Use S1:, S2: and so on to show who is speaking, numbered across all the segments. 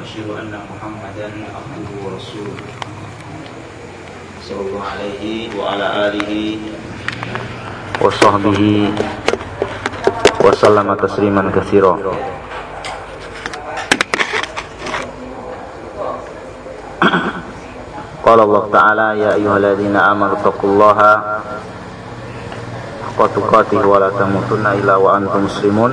S1: وأشهد أن محمدا عبده ورسوله صلى الله عليه وعلى آله وصحبه وسلم تسليما كثيرا قال الله تعالى يا أيها الذين آمنوا اتقوا الله حق تقاته ولا تموتن إلا وأنتم مسلمون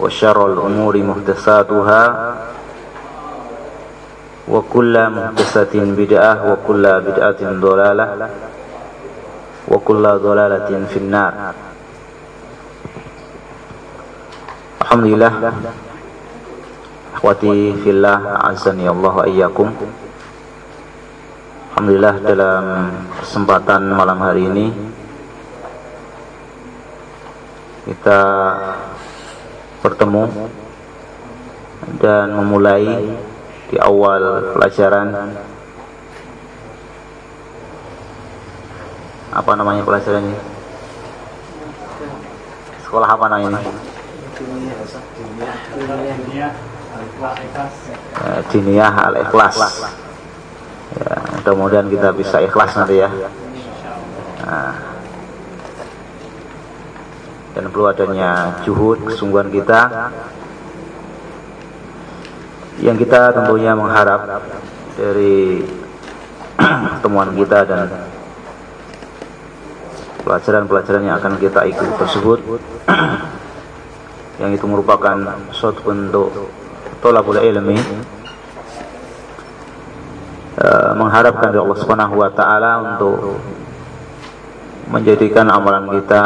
S1: وشر الأمور محدثاتها وكل محدثة بدعة وكل بدعة ضلالة وكل ضلالة في النار Alhamdulillah Akhwati fillah Azani Allah ayyakum Alhamdulillah dalam kesempatan malam hari ini Kita bertemu dan memulai di awal pelajaran. Apa namanya pelajarannya? Sekolah apa namanya? Diniyah al-ikhlas. Ya, mudah-mudahan kita bisa ikhlas nanti ya. Nah, dan perlu adanya juhud kesungguhan kita. Yang kita tentunya mengharap dari temuan kita dan pelajaran-pelajaran yang akan kita ikuti tersebut. Yang itu merupakan suatu bentuk tolabul ilmi. Uh, mengharapkan dari Allah Subhanahu wa taala untuk menjadikan amalan kita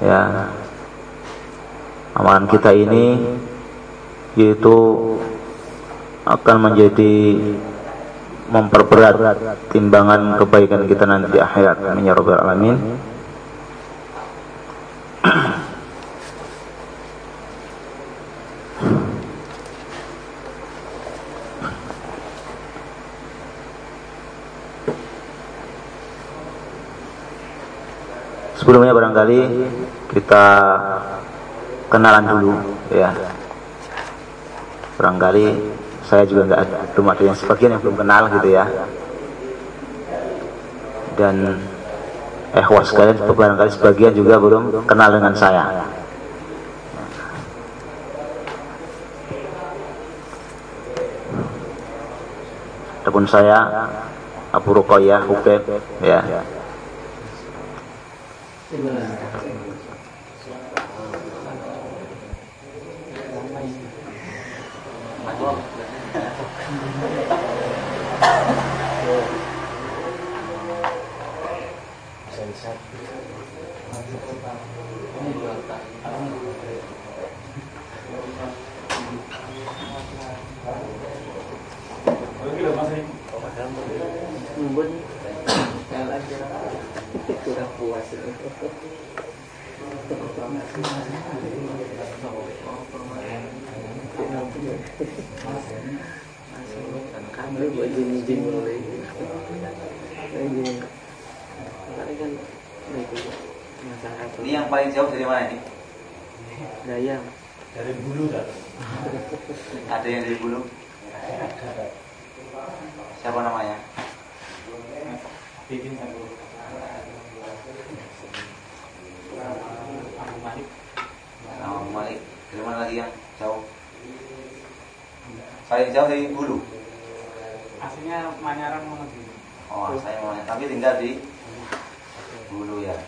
S1: ya. Amalan kita ini yaitu akan menjadi memperberat timbangan kebaikan kita nanti akhirat. Amin ya rabbal alamin. Sebelumnya barangkali kita kenalan dulu ya. Barangkali saya juga nggak belum ada yang sebagian yang belum kenal gitu ya. Dan eh was sekalian barangkali sebagian juga belum kenal dengan saya. Adapun saya Abu Ruqayyah Hubeb ya.
S2: kurang puas kami buat jin-jin mulai
S1: Ini yang paling jauh dari mana ini?
S2: Daya
S3: dari bulu dah.
S1: Ada yang dari bulu? Siapa namanya?
S3: Bikin. Aku Malik.
S1: Nah, Malik. Dari mana lagi yang jauh? Paling jauh dari bulu.
S3: Aslinya Manyaran mau gini.
S1: Oh, saya mau tapi tinggal di bulu ya.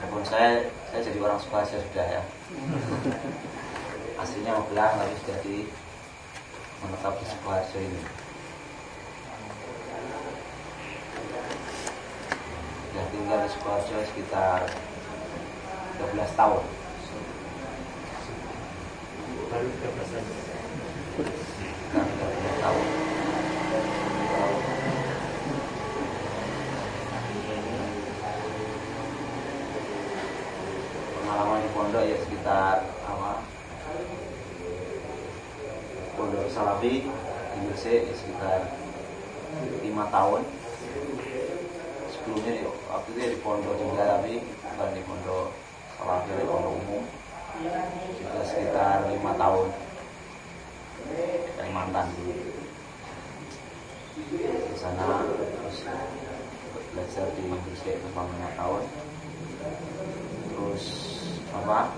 S1: Walaupun saya saya jadi orang Sukoharjo sudah ya. Aslinya mau bilang tapi sudah di
S4: menetap di Sukoharjo ini. Sudah tinggal di Sukoharjo sekitar 13 tahun.
S3: baru 13 tahun
S4: Sekitar 13 tahun. Pengalaman di pondok ya sekitar apa? Salafi di ya sekitar lima tahun. Sebelumnya waktu itu ya di pondok juga tapi bukan di pondok Salafi di pondok umum juga sekitar lima tahun. Kalimantan dulu di sana terus belajar di Gresik selama lima tahun terus apa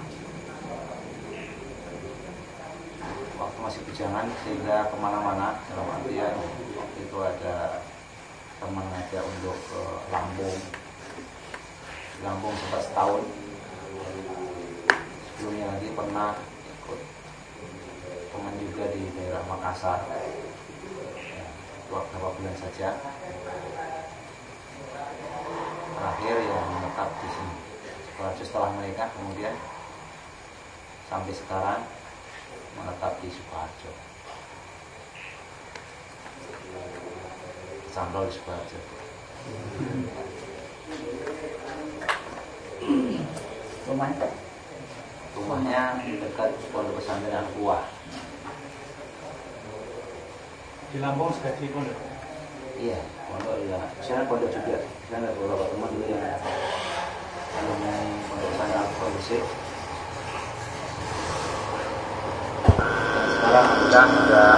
S4: waktu masih bujangan sehingga ke mana-mana dalam artian waktu itu ada teman ngajak untuk ke Lampung. Di Lampung sempat setahun. Sebelumnya lagi pernah ikut teman juga di daerah Makassar. Ya, waktu beberapa bulan saja. Terakhir yang menetap di sini. Sukoharjo setelah menikah kemudian sampai sekarang menetap di Sukoharjo. Sandol di Sukoharjo.
S2: Rumahnya
S4: rumahnya dekat pondok pesantren Al Buah
S3: di Lampung sudah di pondok?
S4: Iya pondok ya. Saya pondok juga. Saya ada beberapa teman dulu yang alumni pondok pesantren Al
S1: sudah sudah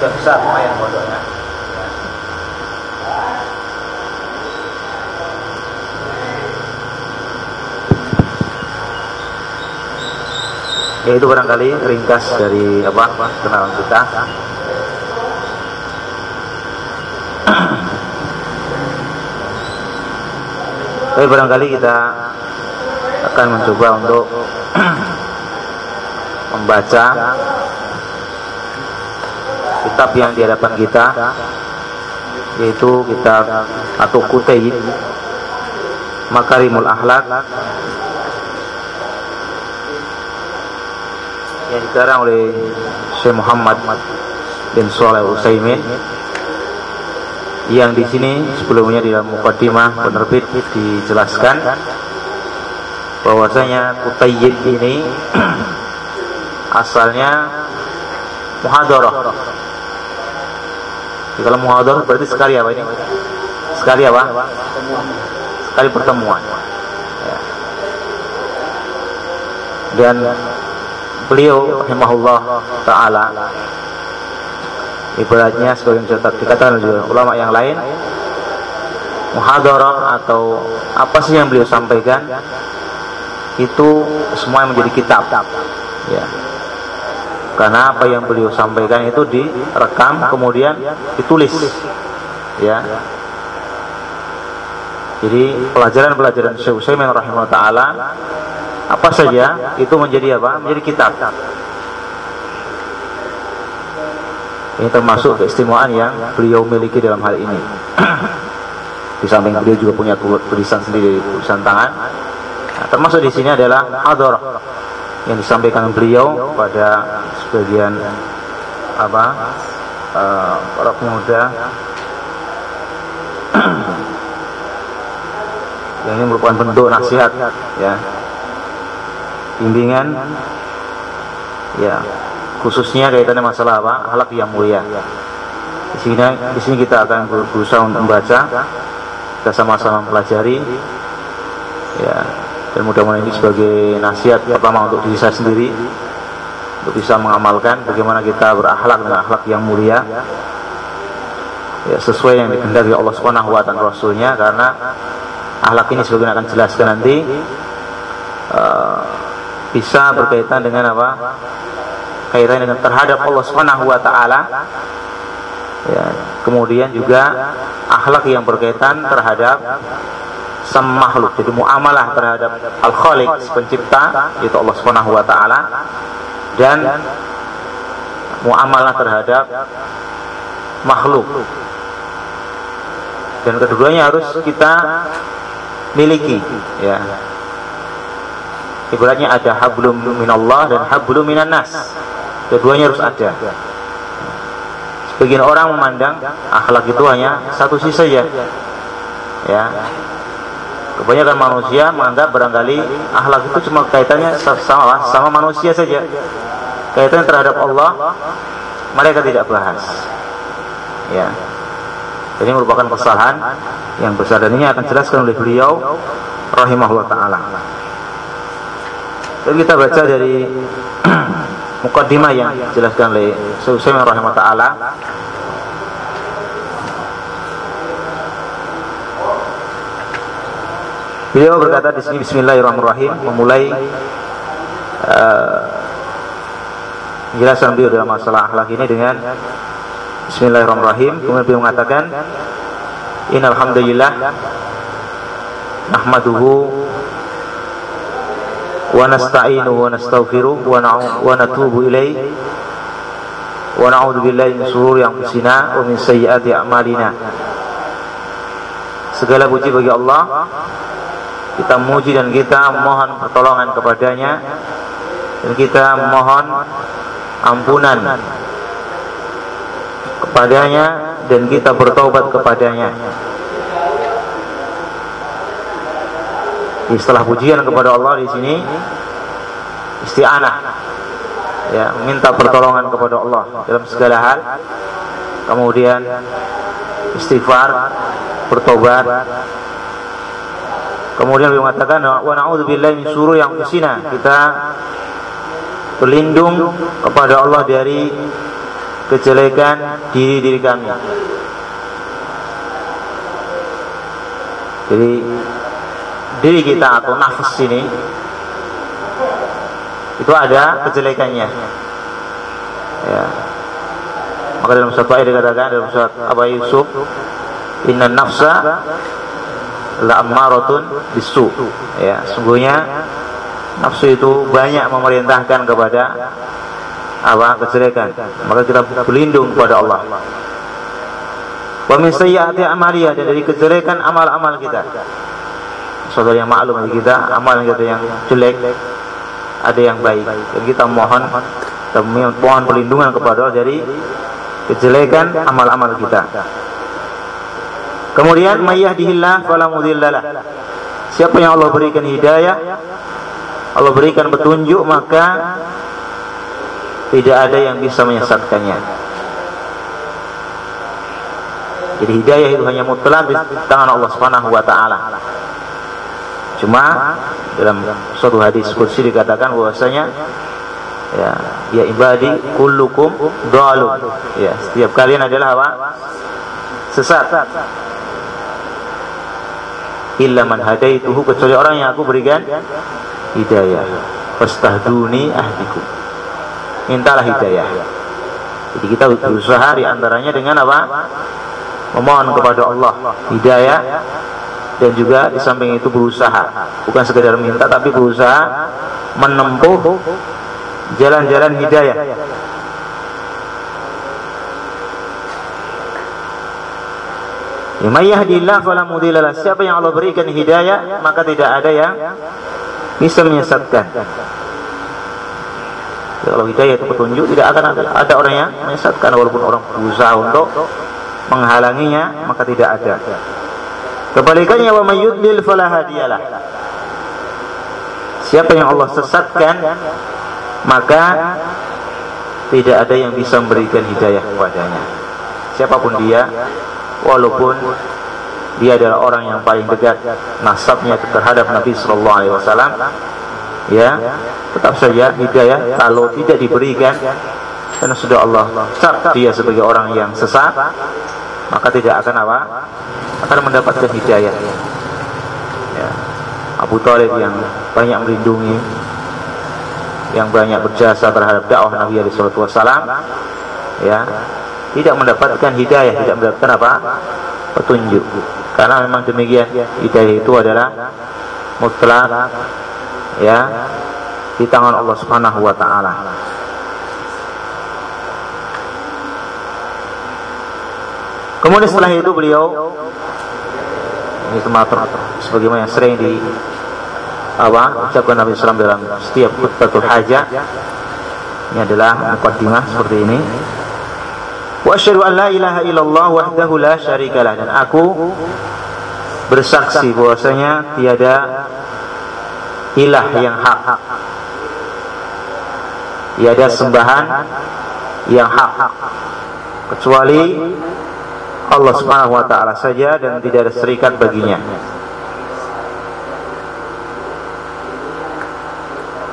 S1: sudah besar lumayan pondoknya. Ya itu barangkali ringkas dari apa kenalan kita. Tapi barangkali kita akan mencoba untuk membaca kitab yang di hadapan kita yaitu kitab atau Kutayib Makarimul Akhlak yang dikarang oleh Syekh Muhammad bin Shalih Utsaimin yang di sini sebelumnya di dalam mukadimah penerbit dijelaskan bahwasanya Kutayyib ini asalnya muhadarah. Jadi kalau muhadarah berarti sekali apa ini? Sekali apa? Sekali pertemuan. Ya. Dan beliau rahimahullah taala ibaratnya mencatat dikatakan juga ulama yang lain muhadarah atau apa sih yang beliau sampaikan itu semua menjadi kitab ya karena apa yang beliau sampaikan itu direkam kemudian ditulis. Ya. Jadi pelajaran-pelajaran Syekh Utsaimin rahimahullah taala apa saja itu menjadi apa? Menjadi kitab. Ini termasuk keistimewaan yang beliau miliki dalam hal ini. Di samping beliau juga punya tulisan sendiri tulisan tangan. Nah, termasuk di sini adalah hadar yang disampaikan beliau pada sebagian apa uh, para pemuda yang ini merupakan bentuk nasihat ya. Bimbingan ya. Khususnya kaitannya masalah apa akhlak yang mulia. Di sini di sini kita akan berusaha untuk membaca kita sama-sama mempelajari ya. Dan mudah-mudahan ini sebagai nasihat pertama untuk diri saya sendiri untuk bisa mengamalkan bagaimana kita berakhlak dengan akhlak yang mulia. Ya sesuai yang dikehendaki Allah Subhanahu wa taala Rasulnya karena akhlak ini sebagaimana akan jelaskan nanti uh, bisa berkaitan dengan apa? Kaitan dengan terhadap Allah Subhanahu wa taala. Ya kemudian juga akhlak yang berkaitan terhadap sama makhluk jadi muamalah terhadap al khaliq pencipta itu Allah taala dan muamalah terhadap makhluk. Dan keduanya harus kita miliki ya. Ibaratnya ada hablum minallah dan hablum minan nas. Keduanya harus ada. Sebagian orang memandang akhlak itu hanya satu sisi saja ya. Kebanyakan manusia menganggap barangkali akhlak itu cuma kaitannya sama sama manusia saja kaitannya terhadap Allah mereka tidak bahas. Ya. Ini merupakan kesalahan yang besar dan ini akan jelaskan oleh beliau rahimahullah taala. Jadi kita baca dari mukaddimah yang dijelaskan oleh Sulaiman rahimah taala. Beliau berkata di sini Bismillahirrahmanirrahim. Memulai uh, penjelasan beliau dalam masalah akhlak ini dengan Bismillahirrahmanirrahim. Kemudian beliau mengatakan, Innal hamdalillah nahmaduhu wa nasta'inuhu wa nastaghfiruh wa natubu ilaih wa na'udzu billahi min shururi anfusina wa min sayyiati a'malina. Segala puji bagi Allah. Kita muji dan kita mohon pertolongan kepadanya dan kita mohon ampunan kepadanya dan kita bertobat kepadanya. Istilah pujian kepada Allah di sini isti'anah. Ya, minta pertolongan kepada Allah dalam segala hal. Kemudian istighfar, bertobat. Kemudian beliau mengatakan wa na'udzubillahi min syururi anfusina. Kita berlindung kepada Allah dari kejelekan diri diri kami. Jadi diri kita atau nafas ini itu ada kejelekannya. Ya. Maka dalam satu ayat dikatakan dalam surat Abu Yusuf inna nafsa la ammaratun bisu ya sungguhnya nafsu itu banyak memerintahkan kepada apa kejelekan. Maka kita berlindung kepada Allah. Wa min sayyiati amaliyah dari kejelekan amal-amal kita. Saudara yang maklum bagi kita amal kita yang jelek ada yang baik. Dan kita mohon kita mohon perlindungan kepada Allah dari kejelekan amal-amal kita. Kemudian mayyahdihillah fala mudhillalah siapa yang Allah berikan hidayah Allah berikan petunjuk maka tidak ada yang bisa menyesatkannya jadi hidayah itu hanya mutlak di tangan Allah Subhanahu wa taala Cuma dalam suatu hadis kursi dikatakan bahwasanya ya ya ibadi kullukum dhalun. Ya, setiap kalian adalah apa? Sesat. Illa man hadaituhu kecuali orang yang aku berikan hidayah. Fastahduni ahdikum. Mintalah hidayah. Jadi kita berusaha di antaranya dengan apa? Memohon kepada Allah hidayah dan juga di samping itu berusaha bukan sekedar minta tapi berusaha menempuh jalan-jalan hidayah Yahdillah fala mudhillalah. Siapa yang Allah berikan hidayah, maka tidak ada yang bisa menyesatkan. Kalau hidayah itu petunjuk, tidak akan ada, ada orang yang menyesatkan walaupun orang berusaha untuk menghalanginya, maka tidak ada. Kebalikannya wa mayyudlil fala hadiyalah. Siapa yang Allah sesatkan maka tidak ada yang bisa memberikan hidayah kepadanya. Siapa pun dia walaupun dia adalah orang yang paling dekat nasabnya terhadap Nabi sallallahu alaihi wasallam ya tetap saja hidayah kalau tidak diberikan karena sudah Allah cap dia sebagai orang yang sesat maka tidak akan apa akan mendapatkan hidayah. Ya. Abu Talib yang banyak melindungi, yang banyak berjasa terhadap dakwah Nabi Wasallam, ya tidak mendapatkan hidayah, tidak mendapatkan apa petunjuk. Karena memang demikian. Hidayah itu adalah mutlak ya di tangan Allah Subhanahu wa taala. Kemudian setelah itu beliau ini kemater sebagaimana yang sering di apa ucapkan Nabi Sallam dalam setiap khutbatul hajat ini adalah mukadimah seperti ini wa asyhadu an la ilaha illallah wahdahu la syarikalah dan aku bersaksi bahwasanya tiada ilah yang hak. Tiada sembahan yang hak. Kecuali Allah Subhanahu wa taala saja dan tidak ada serikat baginya.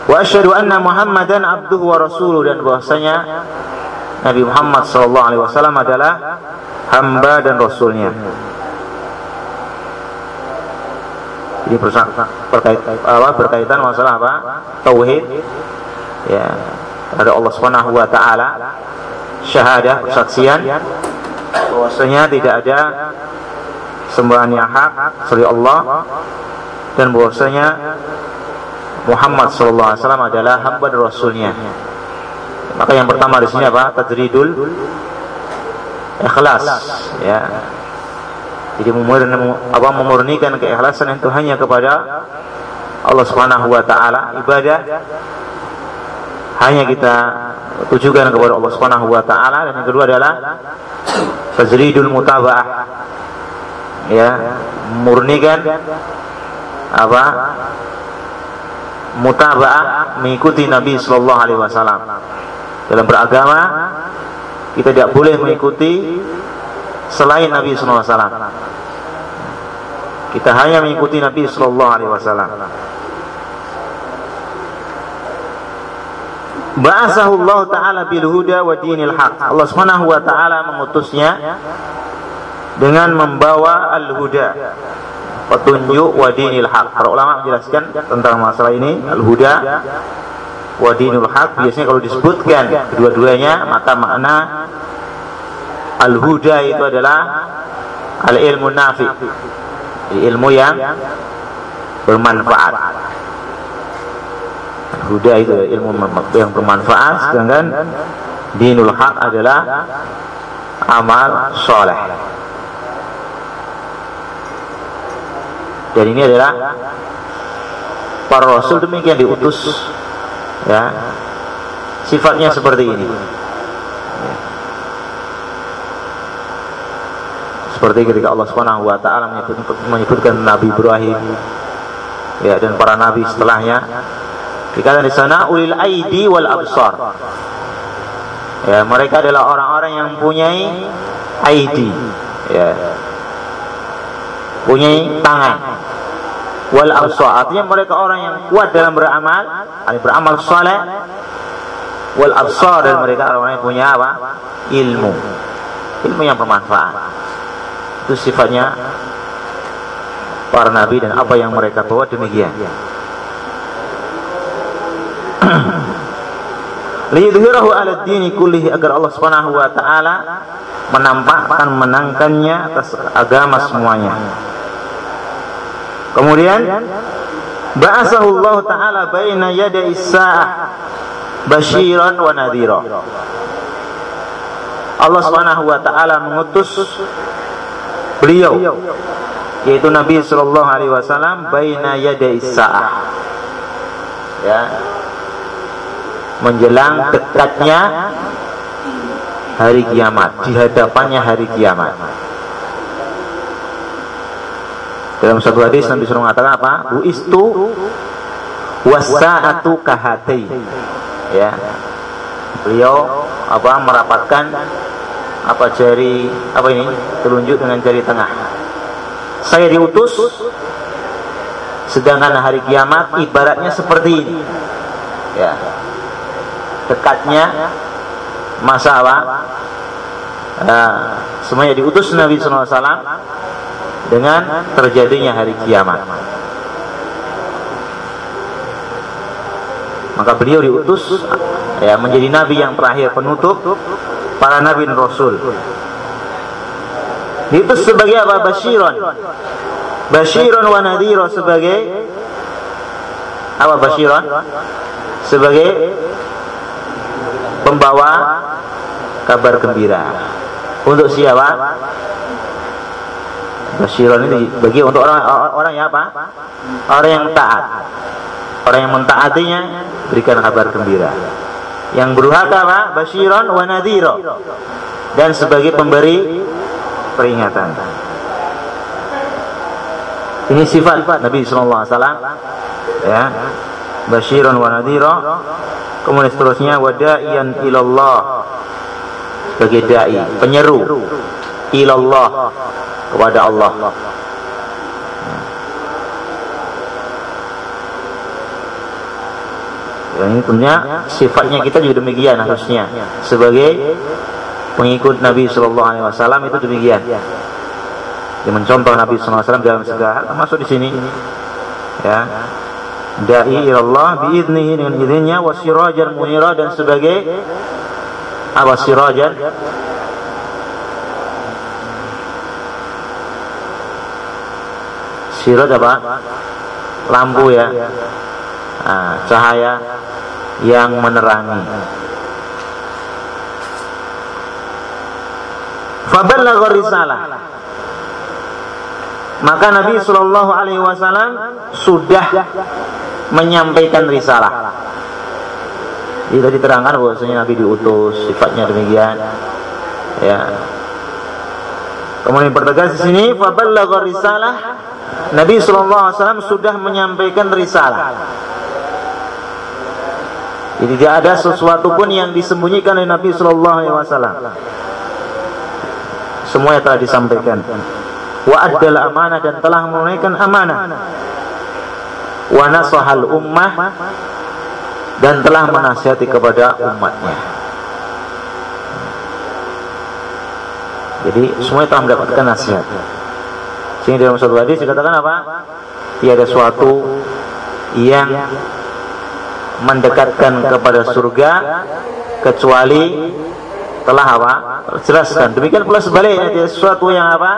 S1: Wa asyhadu anna Muhammadan abduhu wa rasuluh. Dan bahwasanya Nabi Muhammad sallallahu alaihi wasallam adalah hamba dan rasulnya. Jadi berkait, apa, berkaitan masalah apa? Tauhid. Ya, ada Allah Subhanahu wa taala syahadah persaksian bahwasanya tidak ada sembahan yang hak kecuali Allah dan bahwasanya Muhammad sallallahu alaihi wasallam adalah hamba dan rasulnya. Maka yang pertama di sini apa? Tajridul ikhlas ya. Jadi memurnikan apa memurnikan keikhlasan itu hanya kepada Allah Subhanahu wa taala. Ibadah hanya kita tujukan kepada Allah Subhanahu wa taala. Dan yang kedua adalah fazridul mutaba'ah ya. Murnikan apa? Mutaba'ah mengikuti Nabi sallallahu alaihi wasallam dalam beragama kita tidak boleh mengikuti selain Nabi wasallam kita hanya mengikuti Nabi sallallahu alaihi wasallam Allah Ta'ala bil huda wa dinil haq. Allah Subhanahu wa taala mengutusnya dengan membawa al-huda, petunjuk wa dinil haq. Para ulama menjelaskan tentang masalah ini, al-huda wa dinul haq biasanya kalau disebutkan kedua-duanya maka makna al-huda itu adalah al-ilmu nafi. Ilmu yang bermanfaat Huda itu ilmu yang bermanfaat sedangkan dinul haq adalah amal soleh dan ini adalah para rasul demikian diutus ya sifatnya seperti ini seperti ketika Allah Subhanahu wa taala menyebutkan Nabi Ibrahim ya dan para nabi setelahnya Dikatakan di sana ulil aidi wal absar. Ya, mereka adalah orang-orang yang mempunyai aidi. Ya. Punyai tangan. Wal absar artinya mereka orang yang kuat dalam beramal, beramal saleh. Wal absar dan mereka orang yang punya apa? Ilmu. Ilmu yang bermanfaat. Itu sifatnya para nabi dan apa yang mereka bawa demikian. liyudhirahu ala dini kullihi agar Allah Subhanahu wa taala menampakkan menangkannya atas agama semuanya. Kemudian ba'asahu Allah taala baina yaday sa'ah basyiran wa nadhira. Allah Subhanahu wa taala mengutus beliau yaitu Nabi sallallahu alaihi wasallam baina yaday sa'ah. Ya, menjelang dekatnya hari kiamat di hadapannya hari kiamat dalam satu hadis Nabi suruh mengatakan apa? Bu istu wasa'atu kahati ya. Beliau apa? merapatkan apa jari apa ini? telunjuk dengan jari tengah. Saya diutus sedangkan hari kiamat ibaratnya seperti ini. Ya. Dekatnya masa apa? Nah, semuanya diutus Nabi SAW dengan terjadinya hari kiamat. Maka beliau diutus ya menjadi nabi yang terakhir penutup para nabi dan rasul. Itu sebagai apa? Basyiron. Basyiron wa nadhiro sebagai apa basyiron? Sebagai pembawa kabar gembira. Untuk siapa? Basyiron ini bagi untuk orang orang yang apa? Orang yang taat. Orang yang mentaatinya berikan kabar gembira. Yang berhak apa? Basyiron wa nadhiro. Dan sebagai pemberi peringatan. Ini sifat Nabi sallallahu alaihi wasallam ya. Basyiron wa nadhiro. Kemudian seterusnya wada'iyan ilallah sebagai dai, penyeru ilallah kepada Allah. Ya, ini tentunya sifatnya kita juga demikian harusnya sebagai pengikut Nabi Shallallahu Alaihi Wasallam itu demikian. Dia mencontoh Nabi Shallallahu Alaihi Wasallam dalam segala hal, masuk di sini. Ya, dai ilallah biidnihi dengan izinnya wasirajan munira dan sebagai apa sirajan Sirot apa? Lampu ya. Nah, cahaya yang menerangi. Faballagha risalah. Maka Nabi Shallallahu alaihi wasallam sudah menyampaikan risalah. Jadi tadi terangkan bahwasanya Nabi diutus, sifatnya demikian. Ya. Kemudian pertegas di sini faballagha risalah Nabi SAW sudah menyampaikan risalah. Jadi tidak ada sesuatu pun yang disembunyikan oleh Nabi SAW. Semuanya telah disampaikan. Wa adalah amanah dan telah menunaikan amanah. Wa nasahal ummah dan telah menasihati kepada umatnya. Jadi semuanya telah mendapatkan nasihat. Sehingga dalam satu hadis dikatakan apa? Tiada suatu yang mendekatkan kepada surga kecuali telah apa? Jelaskan. Demikian pula sebaliknya tiada sesuatu yang apa?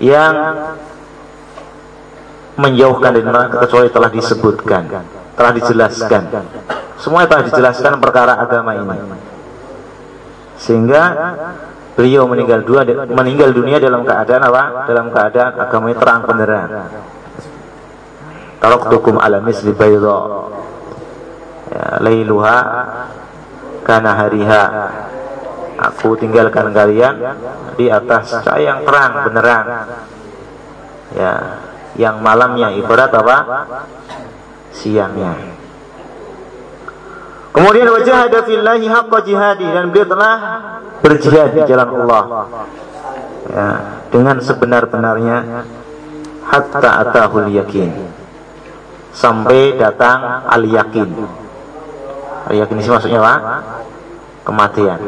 S1: Yang menjauhkan dari neraka kecuali telah disebutkan, telah dijelaskan. Semua telah dijelaskan perkara agama ini. Sehingga beliau meninggal dua meninggal dunia dalam keadaan apa? Dalam keadaan agamanya terang benderang. Taraktukum ala misli bayda. Ya, lailuha kana hariha. Aku tinggalkan kalian di atas cahaya yang terang benderang. Ya, yang malamnya ibarat apa? Siangnya. Kemudian wajah ada fillahi haqqa jihadi dan beliau telah berjihad di jalan Allah. Ya, dengan sebenar-benarnya hatta atahul yakin. Sampai datang al yakin. Al yakin ini maksudnya apa? Kematian.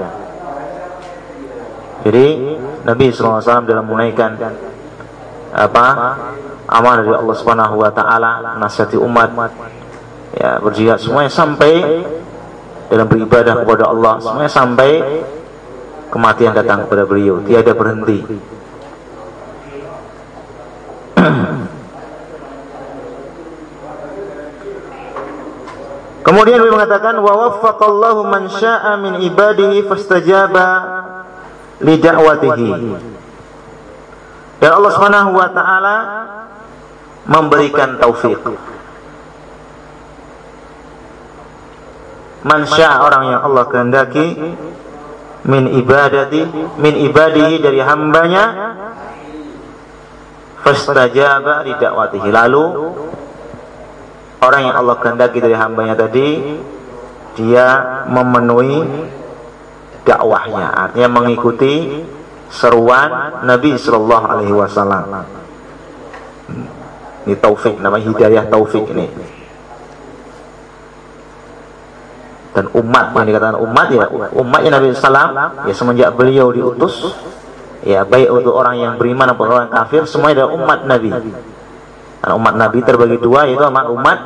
S1: Jadi Nabi SAW dalam menunaikan apa amal dari Allah Subhanahu Wa Taala nasihati umat ya berjihad semuanya sampai dalam beribadah kepada Allah. Semuanya sampai kematian datang kepada beliau. Tiada berhenti. Kemudian beliau mengatakan wa waffaqallahu man syaa'a min ibadihi fastajaba li da'watihi. Dan Allah Subhanahu wa taala memberikan taufik mansya orang yang Allah kehendaki min ibadati min ibadihi dari hambanya fastajaba li dakwatihi lalu orang yang Allah kehendaki dari hambanya tadi dia memenuhi dakwahnya. Artinya mengikuti seruan Nabi Shallallahu Alaihi Wasallam. Ini taufik namanya hidayah taufik ini dan umat yang dikatakan umat ya umatnya Nabi Sallam ya semenjak beliau diutus ya baik untuk orang yang beriman maupun orang kafir semuanya adalah umat Nabi. Dan umat Nabi terbagi dua yaitu umat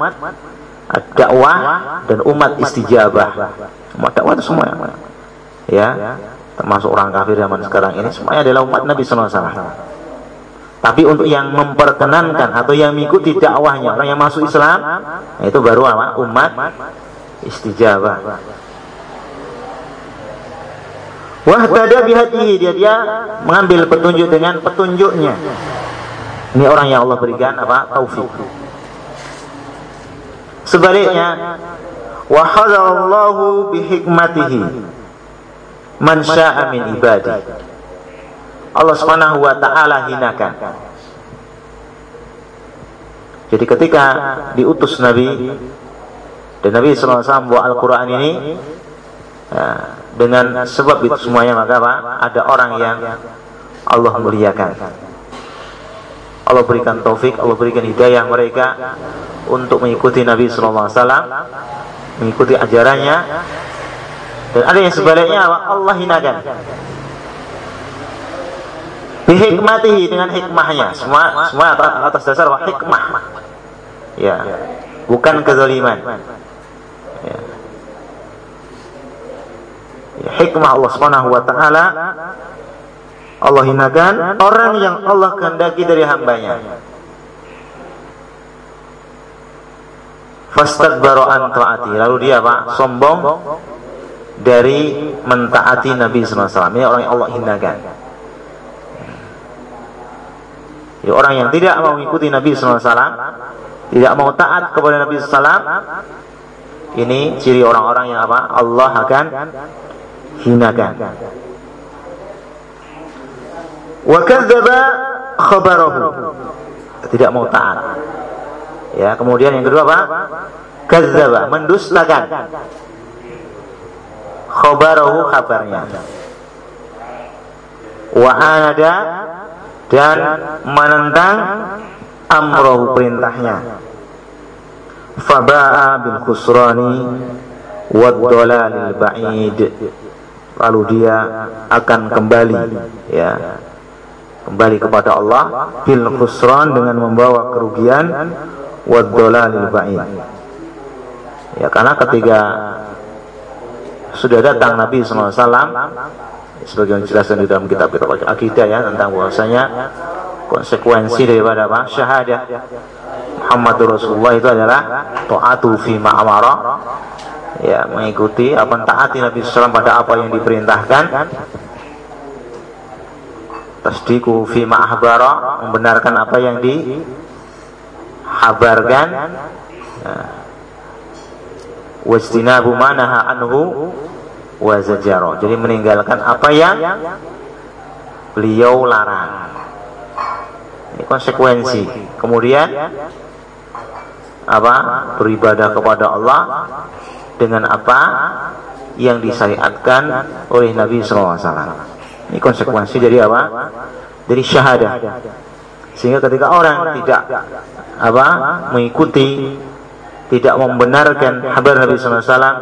S1: dakwah dan umat istijabah. Umat dakwah itu semua ya termasuk orang kafir zaman sekarang ini semuanya adalah umat Nabi SAW tapi untuk yang memperkenankan atau yang mengikuti dakwahnya orang yang masuk Islam itu baru umat istijabah. Wahtada bihadihi dia dia mengambil petunjuk dengan petunjuknya. Ini orang yang Allah berikan apa? Taufik. Sebaliknya, wa bihikmatihi man syaa min ibadi. Allah Subhanahu wa taala hinakan. Jadi ketika diutus Nabi dan Nabi SAW membawa Al-Quran ini ya, dengan sebab itu semuanya maka apa? Ada orang yang Allah muliakan. Allah berikan taufik, Allah berikan hidayah mereka untuk mengikuti Nabi SAW, mengikuti ajarannya. Dan ada yang sebaliknya? Allah hinakan. Bihikmatihi dengan hikmahnya. Semua semua atas dasar hikmah. Ya. Bukan kezaliman. Ya. ya. Hikmah Allah Subhanahu wa taala Allah hinakan orang yang Allah kehendaki dari hambanya. Fastakbaru an taati. Lalu dia Pak sombong dari mentaati Nabi SAW. Ini orang yang Allah hinakan. Ya, orang yang tidak mau mengikuti Nabi SAW, tidak mau taat kepada Nabi SAW, ini ciri orang-orang yang apa? Allah akan hinakan. Wa kadzdzaba khabarahu. Tidak mau taat. Ya, kemudian yang kedua apa? Kadzdzaba, mendustakan. Khabarahu kabarnya. Wa anada dan menentang amrohu perintahnya. Faba'a bil khusrani wad dalalil ba'id. Lalu dia akan kembali ya kembali kepada Allah bil khusran dengan membawa kerugian wad dalalil ba'id. Ya karena ketika sudah datang Nabi SAW sebagian dijelaskan di dalam kitab kitab akidah ya tentang bahwasanya konsekuensi daripada apa syahadah Muhammad Rasulullah itu adalah taatu fi ma'amara. Ya mengikuti apa taati Nabi SAW pada apa yang diperintahkan. Tasdiku fi ma'ahbara membenarkan apa yang dihabarkan. Ya. wastinabu manaha anhu wa zajara. Jadi meninggalkan apa yang beliau larang. Ini konsekuensi. Kemudian apa beribadah kepada Allah dengan apa yang disyariatkan oleh Nabi SAW ini konsekuensi dari apa? Dari syahadah. Sehingga ketika orang tidak apa mengikuti tidak membenarkan kabar Nabi SAW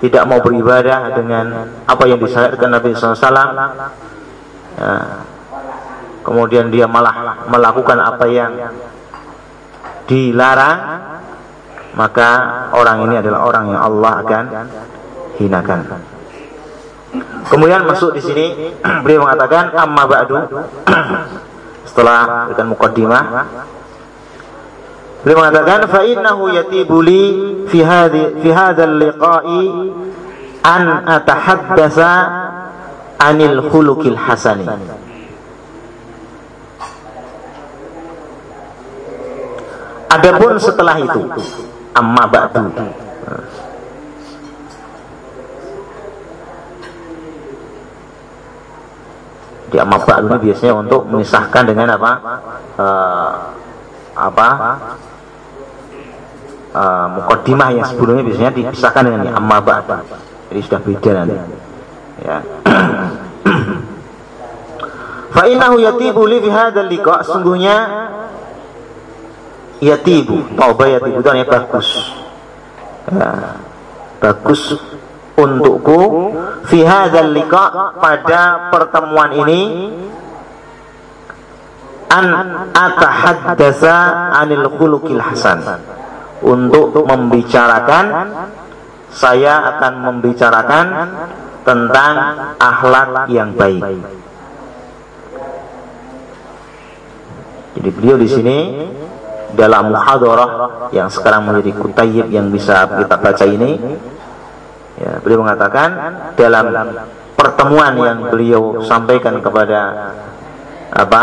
S1: tidak mau beribadah dengan apa yang disyariatkan Nabi SAW ya, kemudian dia malah melakukan apa yang dilarang maka orang ini adalah orang yang Allah akan hinakan. Kemudian masuk di sini beliau mengatakan amma ba'du. Setelah berikan mukaddimah beliau mengatakan fa innahu yatibu li fi hadhi fi hadzal liqa'i an atahaddatsa anil khuluqil hasani. Adapun setelah itu amma ba'du. Di amma ini biasanya untuk memisahkan dengan apa? Uh, apa? Uh, mukaddimah yang sebelumnya biasanya dipisahkan dengan amma ba'du. Jadi sudah beda nanti. Ya. Fa innahu yatibu li hadzal liqa. Sungguhnya yatibu. Taubah yatibu. Itu artinya bagus. Ya, bagus untukku. Fi hadzal liqa pada pertemuan ini. An atahaddasa anil khuluqil hasan. Untuk membicarakan saya akan membicarakan tentang akhlak yang baik. Jadi beliau di sini dalam muhadarah yang sekarang menjadi kutayib yang bisa kita baca ini. Ya, beliau mengatakan dalam pertemuan yang beliau sampaikan kepada apa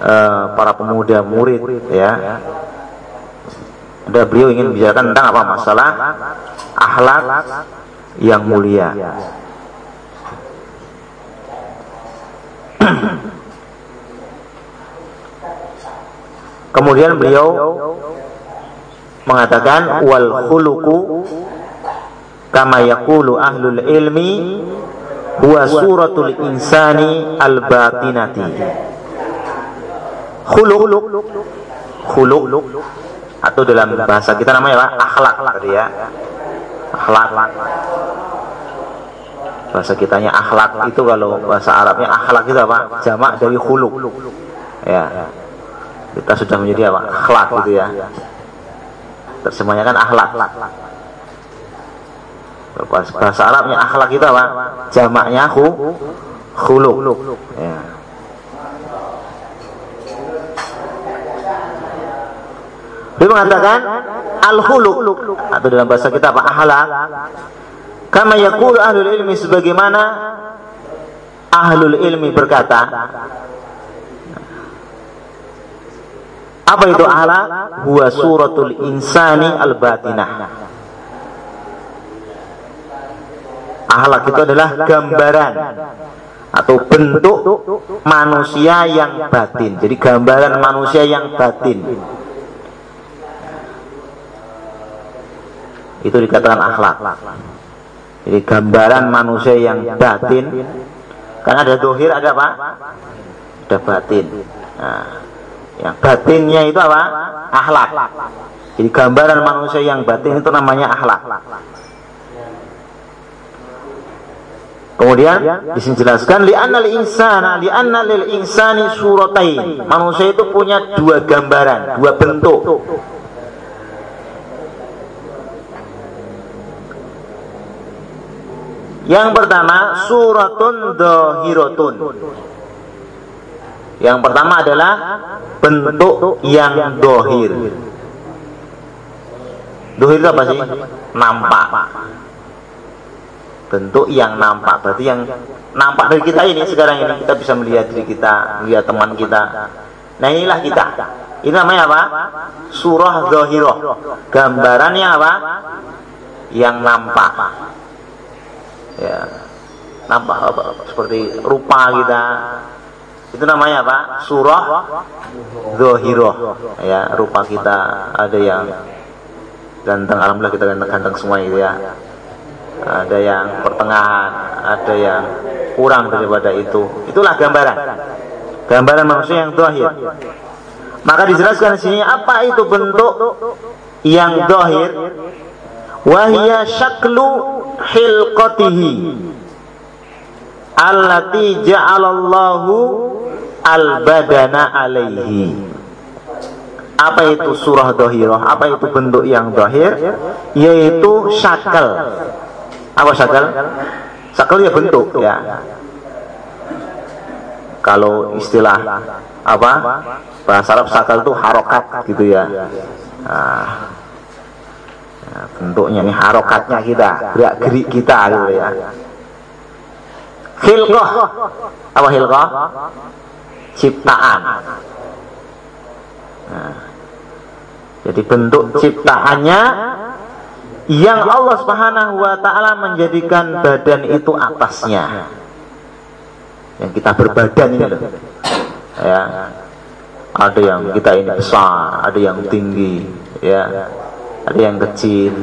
S1: uh, para pemuda murid ya. Ada beliau ingin bicara tentang apa? Masalah akhlak yang mulia Kemudian beliau mengatakan wal khuluqu kama yaqulu ahlul ilmi huwa suratul insani al batinati khuluq khuluq atau dalam bahasa kita namanya apa? Akhlak tadi ya. Akhlak. Bahasa kitanya akhlak itu kalau bahasa Arabnya akhlak itu apa? Jamak dari khuluq. Ya kita sudah menjadi apa? Akhlak gitu ya. Terjemahnya kan akhlak. Bahasa Arabnya akhlak itu apa? Jamaknya khu khuluk ya. Dia mengatakan al-khuluq. Atau dalam bahasa kita apa? Akhlak. Kama yaqulu ahlul ilmi sebagaimana ahlul ilmi berkata Apa itu ala? Huwa suratul insani al-batinah. Ahlak itu adalah gambaran atau bentuk manusia yang batin. Jadi gambaran manusia yang batin. Itu dikatakan akhlak. Jadi gambaran manusia yang batin. Karena ada dohir, ada apa? Ada batin. Nah, yang batinnya itu apa? Akhlak. Jadi gambaran manusia yang batin itu namanya akhlak. Kemudian dijelaskan li anna lil insana li anna lil insani suratain. Manusia itu punya dua gambaran, dua bentuk. Yang pertama suratun dohirotun yang pertama adalah bentuk yang dohir. Dohir itu apa sih? Nampak. Bentuk yang nampak. Berarti yang nampak dari kita ini sekarang ini kita bisa melihat diri kita, melihat teman kita. Nah inilah kita. Ini namanya apa? Surah dohiroh. Gambarannya apa? Yang nampak. Ya, nampak apa seperti rupa kita, itu namanya apa? Surah Zohiroh ya rupa kita ada yang ganteng alhamdulillah kita ganteng-ganteng semua itu ya. Ada yang pertengahan ada yang kurang daripada itu. Itulah gambaran. Gambaran manusia yang zahir. Maka dijelaskan di sini apa itu bentuk yang zahir? Wahia syaklu hilqatihi. Allati ja'alallahu al-badana alaihi. Apa itu surah dohiroh? Apa itu bentuk yang dohir? Yaitu syakal apa syakal syakal ya bentuk ya. Kalau istilah apa? Bahasa Arab syakal itu harokat gitu ya. Nah, ya, bentuknya ini harokatnya kita gerak gerik kita gitu ya. Hilqah. Apa hilqah? Ciptaan. Nah, jadi bentuk ciptaannya yang Allah Subhanahu wa taala menjadikan badan itu atasnya. Yang kita berbadan ini loh. Ya. Ada yang kita ini besar, ada yang tinggi, ya. Ada yang kecil,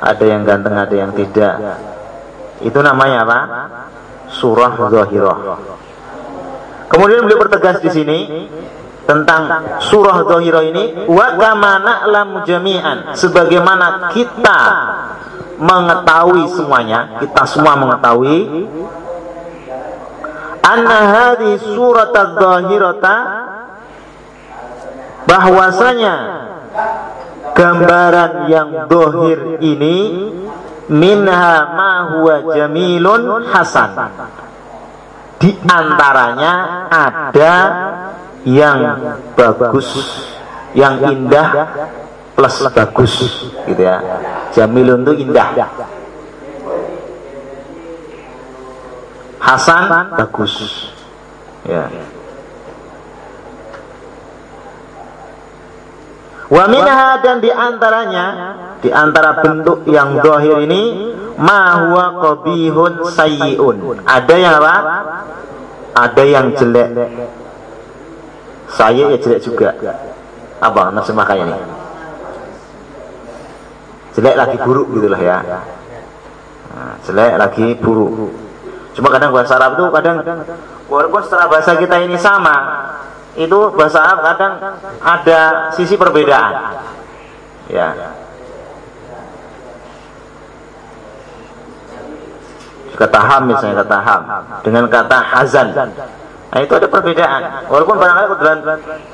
S1: ada yang ganteng, ada yang tidak. Itu namanya apa? surah Zahirah. Kemudian beliau bertegas di sini tentang surah Zahirah ini wa kama na'lamu jami'an. Sebagaimana kita mengetahui semuanya, kita semua mengetahui anna hadhi surat az-zahirata bahwasanya gambaran yang dohir ini minha ma huwa jamilun hasan di antaranya ada yang bagus yang indah plus bagus gitu ya. Jamilun itu indah. Hasan bagus. Ya. Wa minha dan di antaranya di antara bentuk yang zahir ini ma huwa qabihun sayyi'un. Ada yang apa? Ada yang jelek. Saya ya jelek juga. Apa makanya ini? Jelek lagi buruk gitulah ya. Nah, jelek lagi buruk. Cuma kadang bahasa Arab itu kadang walaupun setelah bahasa kita ini sama, itu bahasa Arab kadang ada sisi perbedaan. Ya. Kata ham misalnya kata ham dengan kata hazan. Nah itu ada perbedaan. Walaupun barangkali dalam,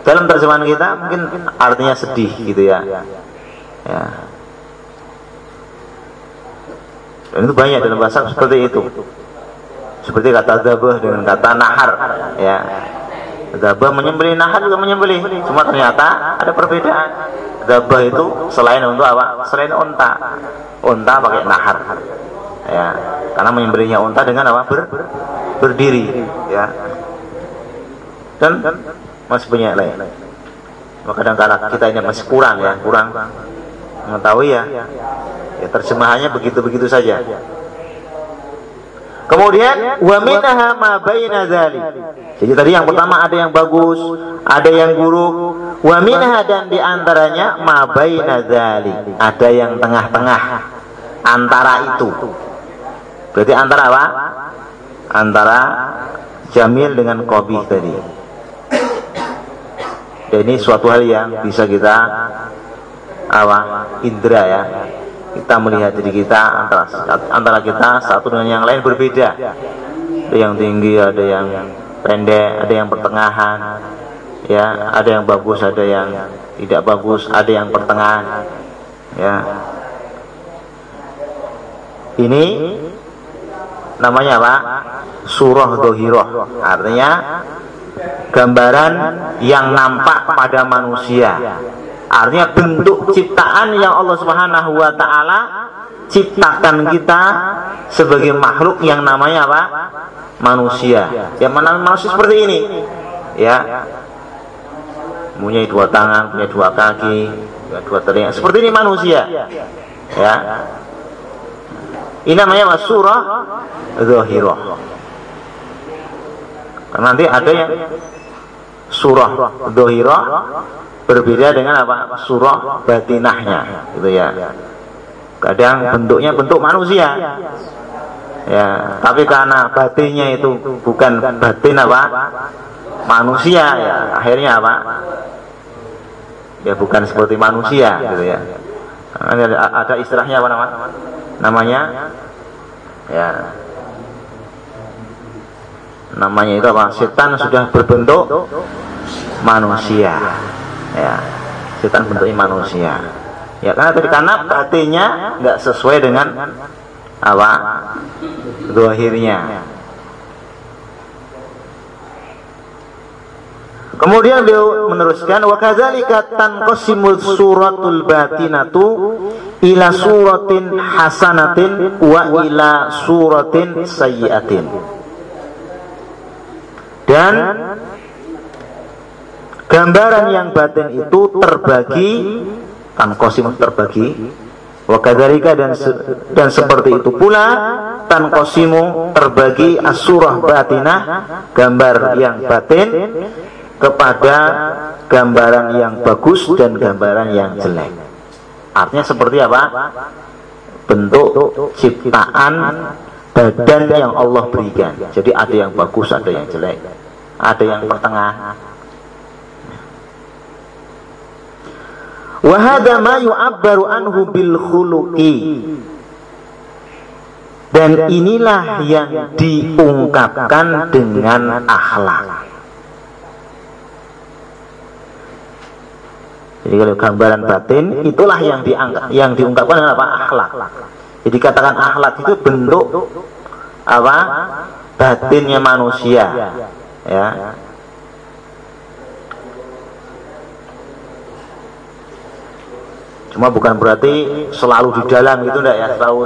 S1: dalam terjemahan kita mungkin artinya sedih gitu ya. Ya. Dan itu banyak dalam bahasa seperti itu. Seperti kata dabah dengan kata nahar, ya. Gabah menyembelih, nahar juga menyembelih. Cuma ternyata ada perbedaan. Gabah itu selain untuk apa? Selain unta. Unta pakai nahar. Ya, karena menyembelihnya unta dengan apa? Ber, berdiri, ya. Dan masih punya lain. Maka kadang-kadang kita ini masih kurang ya, kurang mengetahui ya. Ya terjemahannya begitu-begitu saja. Kemudian wa minha ma. Jadi tadi yang pertama ada yang bagus, ada yang buruk. Wa dan di antaranya ma. Ada yang tengah-tengah antara itu. Berarti antara apa? Antara jamil dengan qabih tadi. Dan ini suatu hal yang bisa kita apa? Indra ya kita melihat diri kita antara antara kita satu dengan yang lain berbeda ada yang tinggi ada yang pendek ada yang pertengahan ya ada yang bagus ada yang tidak bagus ada yang pertengahan ya ini namanya apa surah dohiroh artinya gambaran yang nampak pada manusia Artinya bentuk ciptaan yang Allah Subhanahu wa taala ciptakan kita sebagai makhluk yang namanya apa? manusia. Yang mana manusia seperti ini. Ya. Punya dua tangan, punya dua kaki, punya dua telinga. Seperti ini manusia. Ya. Ini namanya surah zahirah. Karena nanti ada yang surah zahirah berbeda dengan apa? Surah batinahnya gitu ya. Kadang bentuknya bentuk manusia. Ya tapi karena batinnya itu bukan batin apa? Manusia ya. Akhirnya apa? Ya bukan seperti manusia gitu ya. Ada, ada istilahnya apa namanya namanya? Ya. Namanya itu apa? Setan sudah berbentuk manusia. Ya. Setan bentuknya manusia. Ya karena tadi karena batinnya nggak sesuai dengan apa? Dohirnya Kemudian beliau meneruskan wa kadzalika tanqasimul suratul batinatu ila suratin hasanatin wa ila suratin sayyiatin. Dan Gambaran yang batin itu terbagi kosim terbagi wakadhalika dan se dan seperti itu pula tan kosimu terbagi asurah batinah gambar yang batin kepada gambaran yang bagus dan gambaran yang jelek. Artinya seperti apa? Bentuk ciptaan badan yang Allah berikan. Jadi ada yang bagus ada yang jelek. Ada yang pertengah. Wahada ma yu'abbaru anhu bil khuluqi. Dan inilah yang diungkapkan dengan akhlak. Jadi kalau gambaran batin itulah yang diangkat, yang diungkapkan dengan apa? Akhlak. Jadi katakan akhlak itu bentuk apa? Batinnya manusia. Ya. Cuma bukan berarti selalu di dalam gitu enggak ya, selalu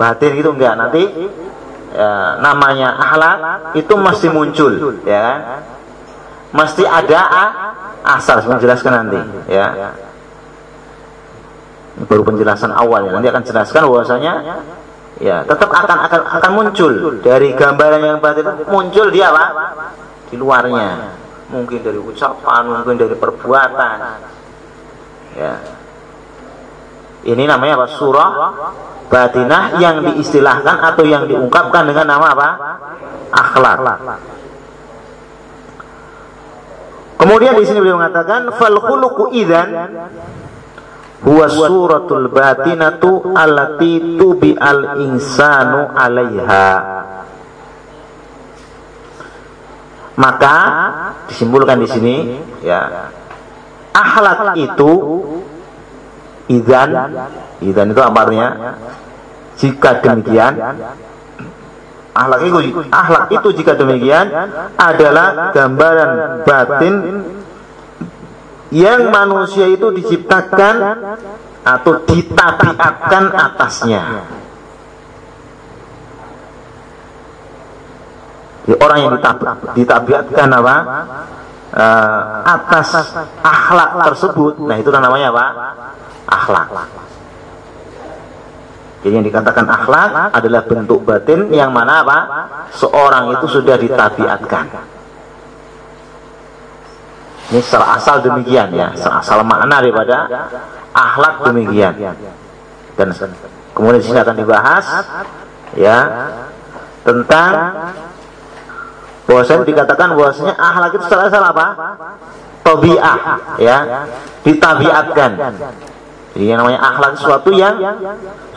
S1: batin gitu enggak. Nanti ya, namanya akhlak itu mesti muncul ya kan? Mesti ada a, asal saya menjelaskan nanti ya. Baru penjelasan awal ya nanti akan jelaskan bahwasanya ya tetap akan akan akan muncul dari gambaran yang batin muncul dia apa? Di luarnya. Mungkin dari ucapan mungkin dari perbuatan ya. Ini namanya apa? Surah batinah yang diistilahkan atau yang diungkapkan dengan nama apa? Akhlak kemudian di sini beliau mengatakan fal khuluqu idzan huwa suratul batinatu allati tubi al insanu alaiha. Maka disimpulkan di sini ya akhlak itu idan idan itu apa artinya? Jika demikian akhlak itu akhlak itu jika demikian adalah gambaran batin yang manusia itu diciptakan atau ditabiatkan atasnya. Jadi orang yang ditabiatkan apa? Uh, atas akhlak tersebut, nah itu namanya apa? Akhlak. Jadi yang dikatakan akhlak adalah bentuk batin yang mana apa? Seorang itu sudah ditabiatkan. Ini secara asal demikian ya, secara asal makna daripada akhlak demikian. Dan kemudian di sini akan dibahas ya tentang bahwasanya dikatakan bahwasanya akhlak itu secara asal apa? Tobiah ya, ditabiatkan. Jadi yang namanya akhlak sesuatu yang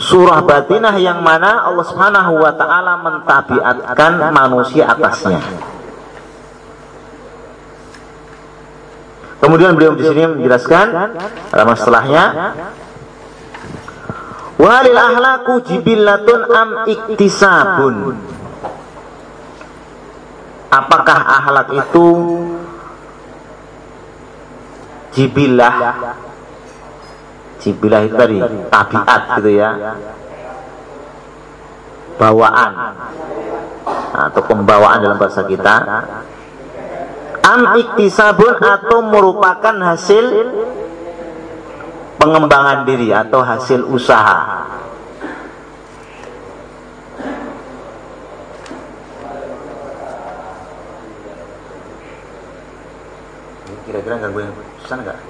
S1: surah batinah yang mana Allah Subhanahu wa taala mentabiatkan manusia atasnya. Kemudian beliau di sini menjelaskan dalam setelahnya Walil ahlaku jibillatun am iktisabun. Apakah ahlak itu? Jibillah Jibillah itu tadi tabiat gitu ya. Bawaan. Atau pembawaan dalam bahasa kita. Am iktisabun atau merupakan hasil pengembangan diri atau hasil usaha. Kira-kira gue sana nggak? nah,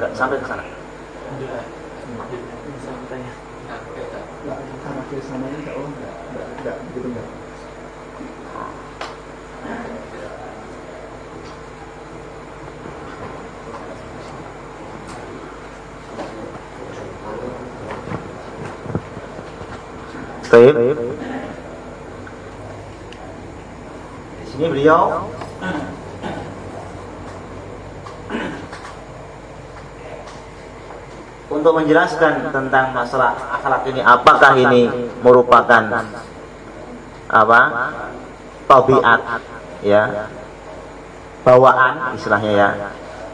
S1: nggak sampai ke sana Baik. Di sini beliau untuk menjelaskan tentang masalah akhlak ini apakah ini merupakan apa? Tabiat ya? Bawaan istilahnya ya?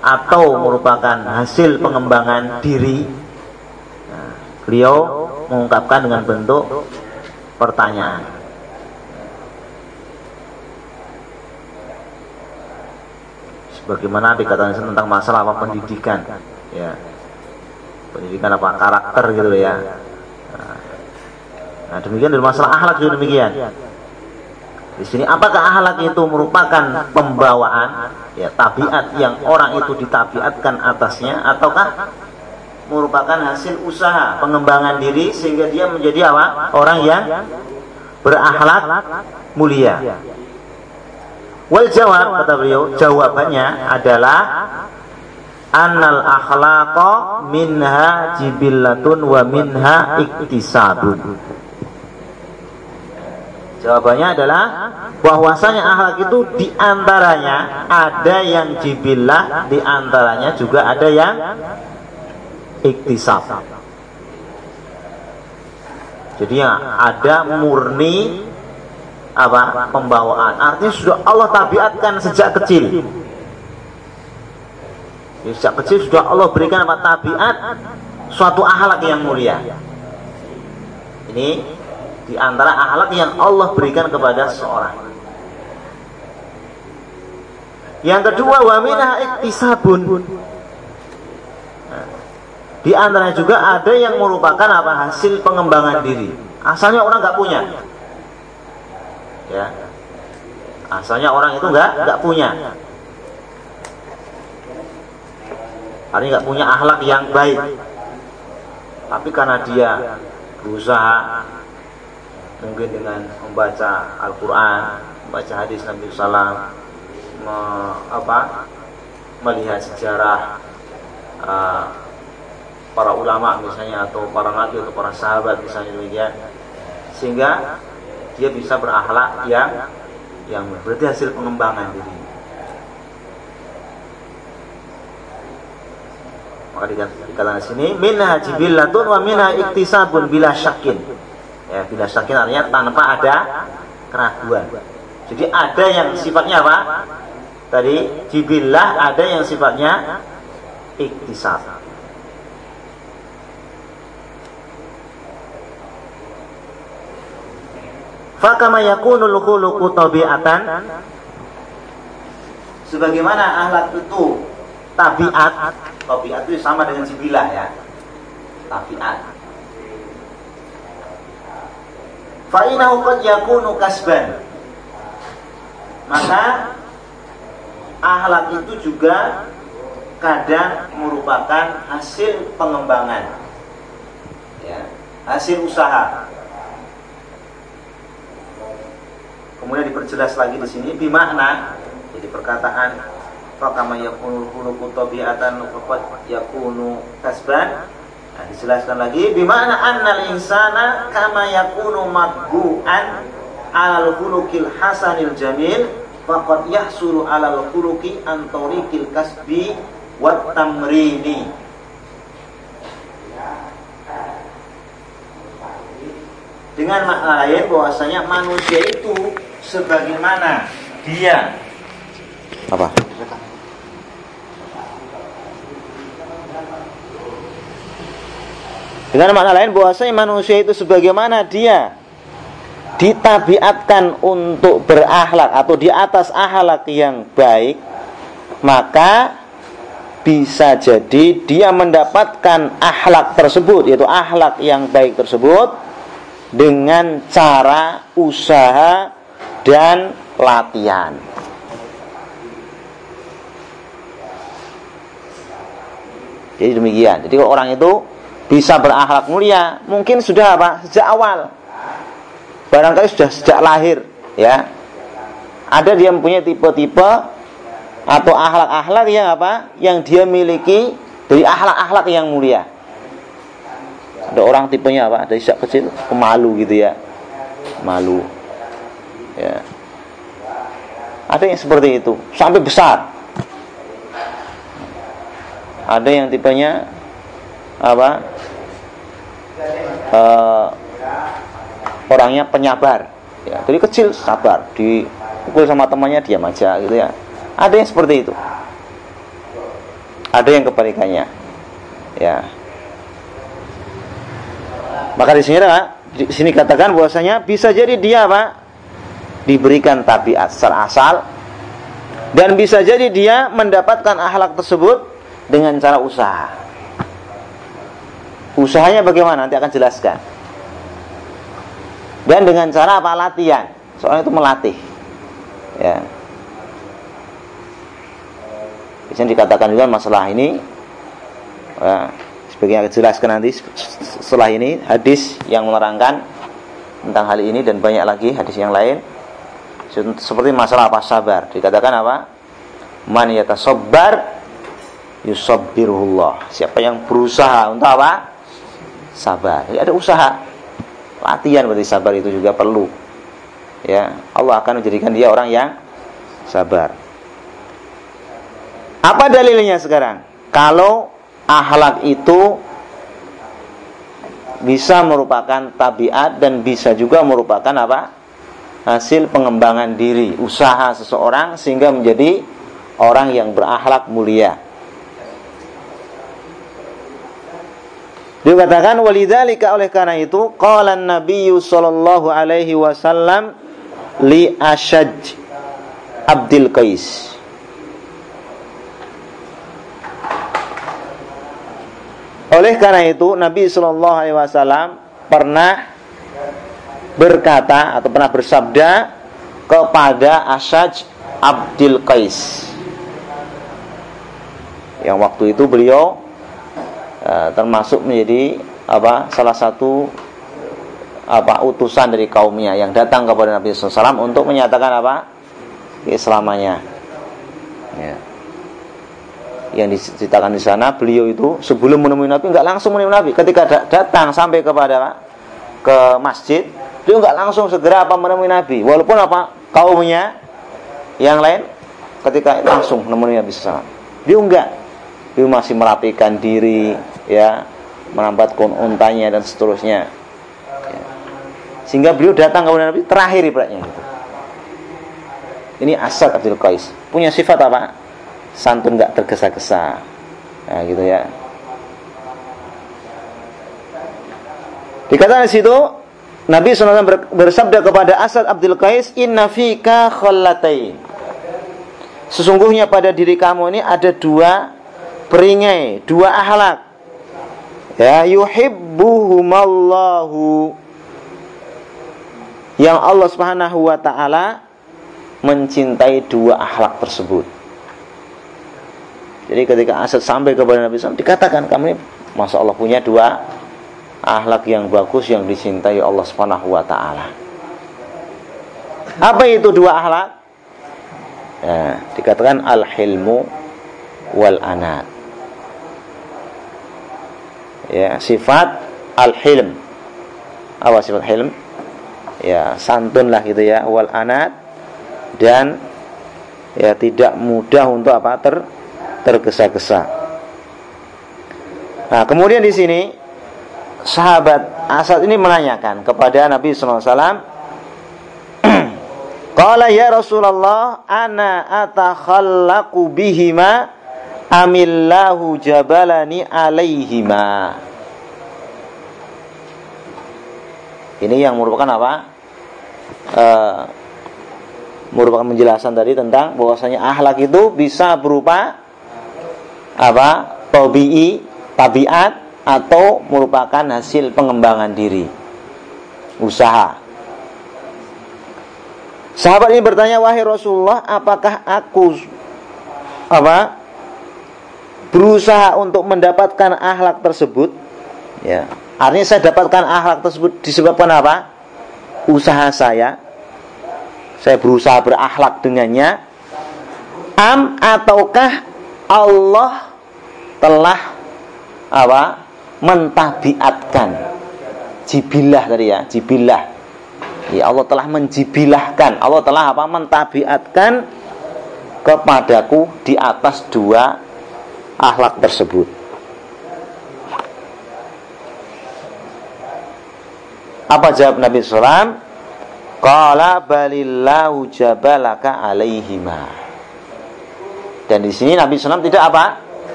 S1: Atau merupakan hasil pengembangan diri? Nah, beliau mengungkapkan dengan bentuk pertanyaan. Sebagaimana dikatakan tentang masalah apa pendidikan, ya pendidikan apa karakter gitu ya. Nah demikian dari masalah akhlak juga demikian. Di sini apakah akhlak itu merupakan pembawaan ya tabiat yang orang itu ditabiatkan atasnya ataukah merupakan hasil usaha pengembangan diri sehingga dia menjadi apa? Orang yang berakhlak mulia. Wal jawab kata beliau, jawabannya adalah annal akhlaqa minha jibillatun wa minha iktisabun. Jawabannya adalah bahwasanya akhlak itu di antaranya ada yang jibillah, di antaranya juga ada yang iktisab. Jadi ya ada murni apa pembawaan. Artinya sudah Allah tabiatkan sejak kecil. Jadi, sejak kecil sudah Allah berikan apa tabiat suatu akhlak yang mulia. Ini di antara akhlak yang Allah berikan kepada seseorang. Yang kedua wa minha iktisabun. Di antara juga ada yang merupakan apa hasil pengembangan diri. Asalnya orang nggak punya. Ya. Asalnya orang itu nggak nggak punya. Artinya nggak punya akhlak yang baik. Tapi karena dia berusaha mungkin dengan membaca Al-Quran, membaca hadis Nabi Sallam, me, apa, melihat sejarah uh, para ulama misalnya atau para nabi atau para sahabat misalnya demikian, sehingga dia bisa berakhlak yang yang berarti hasil pengembangan diri. Maka dikatakan sini minha jibillatun wa minha iktisabun bila syakin. Ya, bila syakin artinya tanpa ada keraguan. Jadi ada yang sifatnya apa? Tadi jibillah ada yang sifatnya iktisab. Fakama yakunul khuluqu tabi'atan sebagaimana ahlak itu tabiat. Tabiat itu sama dengan sibilah ya. Tabiat. Fa'inahu qad yakunu kasban. Maka ahlak itu juga kadang merupakan hasil pengembangan. Ya hasil usaha. Kemudian diperjelas lagi di sini bimakna jadi perkataan Fakama yakunu khuluqu tabi'atan faqad yakunu kasban. Nah, dijelaskan lagi bimana annal insana kama yakunu madbu'an alal khuluqil hasanil jamil faqad yahsulu alal khuluqi an tariqil kasbi wat tamrini. Dengan makna lain bahwasanya manusia itu sebagaimana dia apa? Dengan makna lain bahwasanya manusia itu sebagaimana dia ditabiatkan untuk berakhlak atau di atas akhlak yang baik, maka bisa jadi dia mendapatkan akhlak tersebut yaitu akhlak yang baik tersebut dengan cara usaha dan latihan. Jadi demikian. Jadi orang itu bisa berakhlak mulia. Mungkin sudah apa sejak awal. Barangkali sudah sejak lahir ya. Ada dia mempunyai tipe-tipe atau akhlak-akhlak yang apa yang dia miliki dari akhlak-akhlak yang mulia. Ada orang tipenya apa dari sejak kecil pemalu gitu ya. Malu ya. Ada yang seperti itu sampai besar. Ada yang tipenya apa uh, orangnya penyabar. Ya jadi kecil sabar. Dipukul sama temannya diam aja gitu ya. Ada yang seperti itu. Ada yang kebalikannya. Ya. Maka di sini di sini katakan bahwasanya bisa jadi dia apa diberikan tabiat secara asal dan bisa jadi dia mendapatkan akhlak tersebut dengan cara usaha Usahanya bagaimana? Nanti akan jelaskan. Dan dengan cara apa? Latihan. Soalnya itu melatih. Ya. Bisa dikatakan juga masalah ini ya, akan jelaskan nanti setelah ini hadis yang menerangkan tentang hal ini dan banyak lagi hadis yang lain seperti masalah apa sabar dikatakan apa man yatasabbar yusabbirullah siapa yang berusaha untuk apa sabar. Jadi ada usaha. Latihan berarti sabar itu juga perlu. Ya, Allah akan menjadikan dia orang yang sabar. Apa dalilnya sekarang? Kalau akhlak itu bisa merupakan tabiat dan bisa juga merupakan apa? hasil pengembangan diri, usaha seseorang sehingga menjadi orang yang berakhlak mulia. Dia katakan walidzalika oleh karena itu qala Nabi sallallahu alaihi wasallam li Ashaj Abdul Qais. Oleh karena itu Nabi sallallahu alaihi wasallam pernah berkata atau pernah bersabda kepada Ashaj Abdul Qais. Yang waktu itu beliau uh, termasuk menjadi apa salah satu apa utusan dari kaumnya yang datang kepada Nabi SAW untuk menyatakan apa keislamannya. Ya. Yang diceritakan di sana beliau itu sebelum menemui Nabi nggak langsung menemui Nabi. Ketika datang sampai kepada ke masjid, beliau nggak langsung segera apa menemui Nabi. Walaupun apa kaumnya yang lain ketika langsung menemui Nabi SAW. Dia enggak. Dia masih merapikan diri, ya, merambatkan untanya dan seterusnya sehingga beliau datang kepada Nabi terakhir ibaratnya gitu. Ini Asad Abdul Qais. Punya sifat apa? Santun nggak tergesa-gesa. Nah, gitu ya. Dikatakan di situ Nabi SAW bersabda kepada Asad Abdul Qais, Inna fika khallatain. Sesungguhnya pada diri kamu ini ada dua peringai, dua ahlak. Ya, yuhibbuhumallahu yang Allah Subhanahu wa taala mencintai dua akhlak tersebut. Jadi ketika Asad sampai kepada Nabi SAW dikatakan kami Masya Allah punya dua akhlak yang bagus yang dicintai Allah Subhanahu wa taala. Apa itu dua akhlak? Ya, dikatakan al-hilmu wal anat. Ya, sifat al-hilm. Apa sifat hilm? ya santun lah gitu ya wal anat dan ya tidak mudah untuk apa ter tergesa-gesa. Nah, kemudian di sini sahabat Asad ini menanyakan kepada Nabi SAW Qala ya Rasulullah ana atakhallaqu bihima amillahu jabalani alaihima Ini yang merupakan apa? Uh, merupakan penjelasan tadi tentang bahwasanya akhlak itu bisa berupa apa? Tobi'i, tabiat atau merupakan hasil pengembangan diri. Usaha. Sahabat ini bertanya, "Wahai Rasulullah, apakah aku apa? Berusaha untuk mendapatkan akhlak tersebut?" Ya. Artinya saya dapatkan akhlak tersebut disebabkan apa? Usaha saya. Saya berusaha berakhlak dengannya. Am ataukah Allah telah apa? mentabiatkan jibilah tadi ya, jibilah. Ya Allah telah menjibilahkan, Allah telah apa? mentabiatkan kepadaku di atas dua akhlak tersebut. Apa jawab Nabi SAW? Qala balillahu jabalaka alaihima. Dan di sini Nabi SAW tidak apa?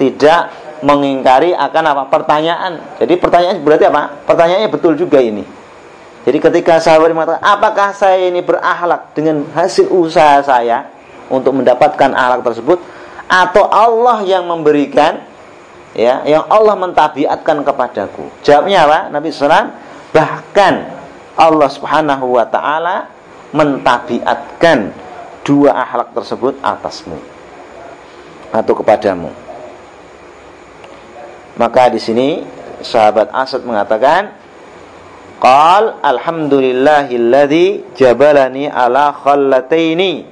S1: Tidak mengingkari akan apa? Pertanyaan. Jadi pertanyaan berarti apa? Pertanyaannya betul juga ini. Jadi ketika sahabat mengatakan, apakah saya ini berakhlak dengan hasil usaha saya untuk mendapatkan akhlak tersebut, atau Allah yang memberikan, ya, yang Allah mentabiatkan kepadaku? Jawabnya apa? Nabi SAW Bahkan Allah Subhanahu wa taala mentabiatkan dua akhlak tersebut atasmu atau kepadamu. Maka di sini sahabat Asad mengatakan, Qal alhamdulillahilladzi jabalani ala khallataini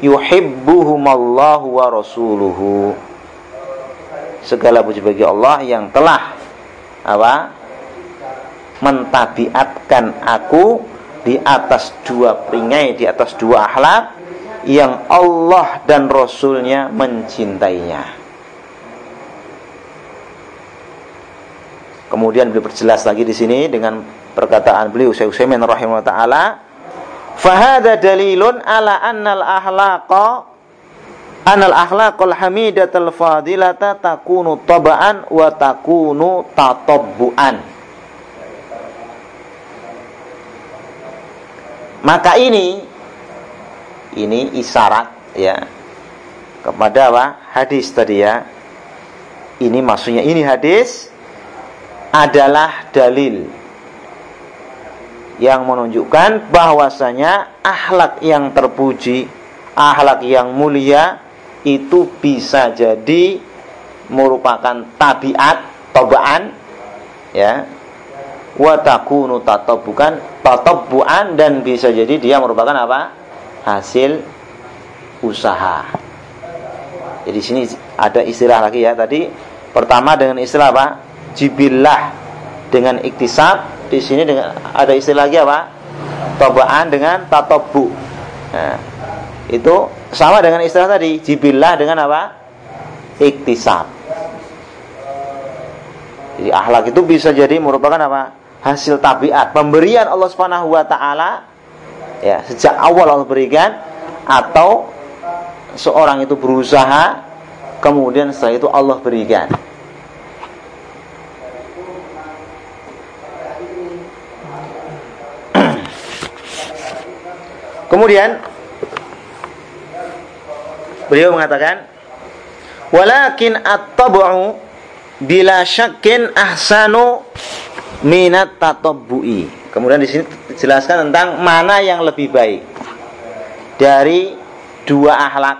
S1: yuhibbuhumallahu wa rasuluhu. Segala puji bagi Allah yang telah apa? mentabiatkan aku di atas dua peringai, di atas dua akhlak yang Allah dan Rasulnya mencintainya. Kemudian beliau berjelas lagi di sini dengan perkataan beliau Syekh Utsaimin rahimahullah taala, "Fahada dalilun ala annal ahlaqa anal akhlaqul hamidatul fadilata takunu taba'an wa takunu tatabbu'an maka ini ini isyarat ya kepada apa? Hadis tadi ya. Ini maksudnya ini hadis adalah dalil yang menunjukkan bahwasanya akhlak yang terpuji, akhlak yang mulia itu bisa jadi merupakan tabiat tobaan ya. Wa takunu tatabbukan tatabbuan dan bisa jadi dia merupakan apa? Hasil usaha. Jadi sini ada istilah lagi ya tadi. Pertama dengan istilah apa? Jibillah. Dengan iktisab di sini dengan ada istilah lagi apa tobaan dengan tatabbu nah, itu sama dengan istilah tadi, jibillah dengan apa? Iktisab. Jadi akhlak itu bisa jadi merupakan apa? Hasil tabiat, pemberian Allah Subhanahu wa taala ya, sejak awal Allah berikan atau seorang itu berusaha kemudian setelah itu Allah berikan. Kemudian Beliau mengatakan, "Walakin at-tab'u bila syakkin ahsanu minat tatabbu'i." Kemudian di sini dijelaskan tentang mana yang lebih baik dari dua akhlak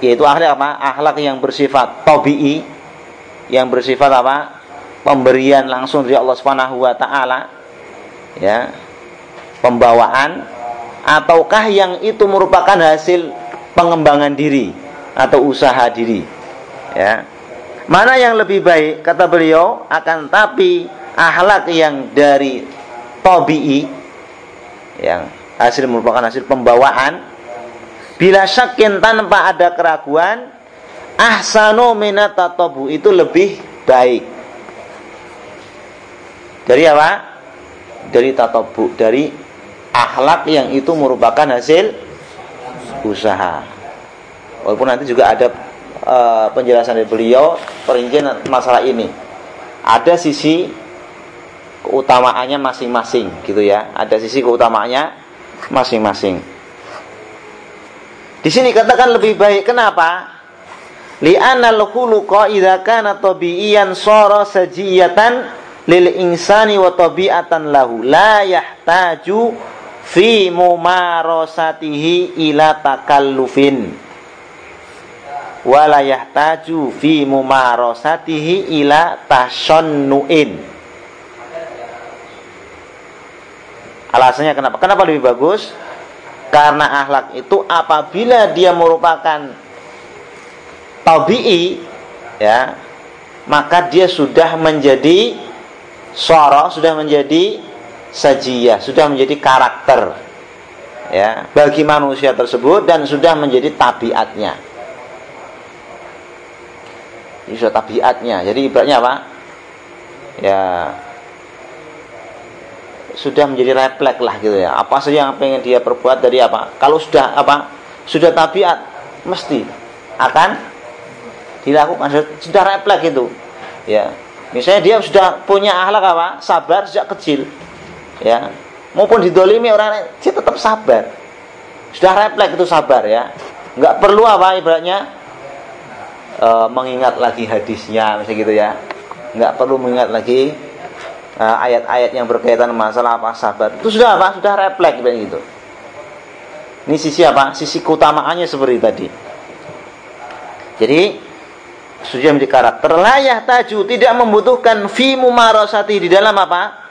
S1: yaitu akhlak apa? Akhlak yang bersifat tabi'i yang bersifat apa? Pemberian langsung dari Allah Subhanahu wa taala ya. Pembawaan ataukah yang itu merupakan hasil pengembangan diri atau usaha diri? Ya. Mana yang lebih baik? Kata beliau akan tapi akhlak yang dari tobi'i yang hasil merupakan hasil pembawaan bila syakin tanpa ada keraguan ahsanu minat tatobu itu lebih baik. Dari apa? dari tatobu dari akhlak yang itu merupakan hasil usaha. Walaupun nanti juga ada uh, penjelasan dari beliau perincian masalah ini. Ada sisi keutamaannya masing-masing gitu ya. Ada sisi keutamaannya masing-masing. Di sini katakan lebih baik kenapa? Li'anna al-khuluqa idza kana tabi'iyan sara sajiyatan lil insani wa tabi'atan lahu la yahtaju fi mumarosatihi ila takallufin. Wala yahtaju fi mumarosatihi ila tashannuin alasannya kenapa? Kenapa lebih bagus? Karena akhlak itu apabila dia merupakan tabi'i ya maka dia sudah menjadi soro sudah menjadi sajiyah, sudah menjadi karakter ya bagi manusia tersebut dan sudah menjadi tabiatnya. Ini sudah tabiatnya. Jadi ibaratnya apa? Ya sudah menjadi refleks lah gitu ya. Apa saja yang pengen dia perbuat dari apa? Kalau sudah apa? Sudah tabiat mesti akan dilakukan sudah refleks itu. Ya. Misalnya dia sudah punya akhlak apa? Sabar sejak kecil ya. Maupun didolimi orang lain dia tetap sabar. Sudah refleks itu sabar ya. Nggak perlu apa ibaratnya e, mengingat lagi hadisnya misalnya gitu ya. Nggak perlu mengingat lagi e, ayat-ayat yang berkaitan masalah apa sabar. Itu sudah apa? Sudah refleks gitu. Ini sisi apa? Sisi keutamaannya seperti tadi. Jadi sudah menjadi karakter layah taju tidak membutuhkan fi mumarasati di dalam apa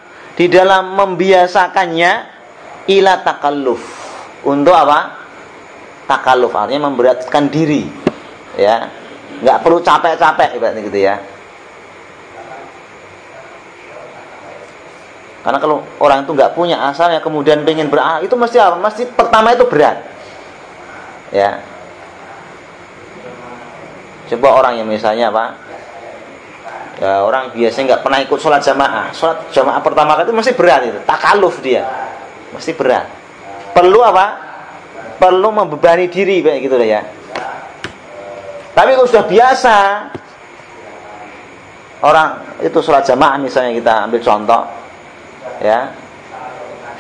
S1: di dalam membiasakannya ila takalluf. Untuk apa? Takalluf artinya memberatkan diri. Ya. nggak perlu capek-capek ibaratnya gitu ya. Karena kalau orang itu nggak punya asalnya kemudian pengen beramal itu mesti apa? Mesti pertama itu berat. Ya. Coba orang yang misalnya apa? Ya, orang biasanya nggak pernah ikut sholat jamaah. Sholat jamaah pertama kali itu masih berat itu takaluf dia. Masih berat. Perlu apa? Perlu membebani diri kayak gitu ya. Tapi kalau sudah biasa orang itu sholat jamaah misalnya kita ambil contoh ya.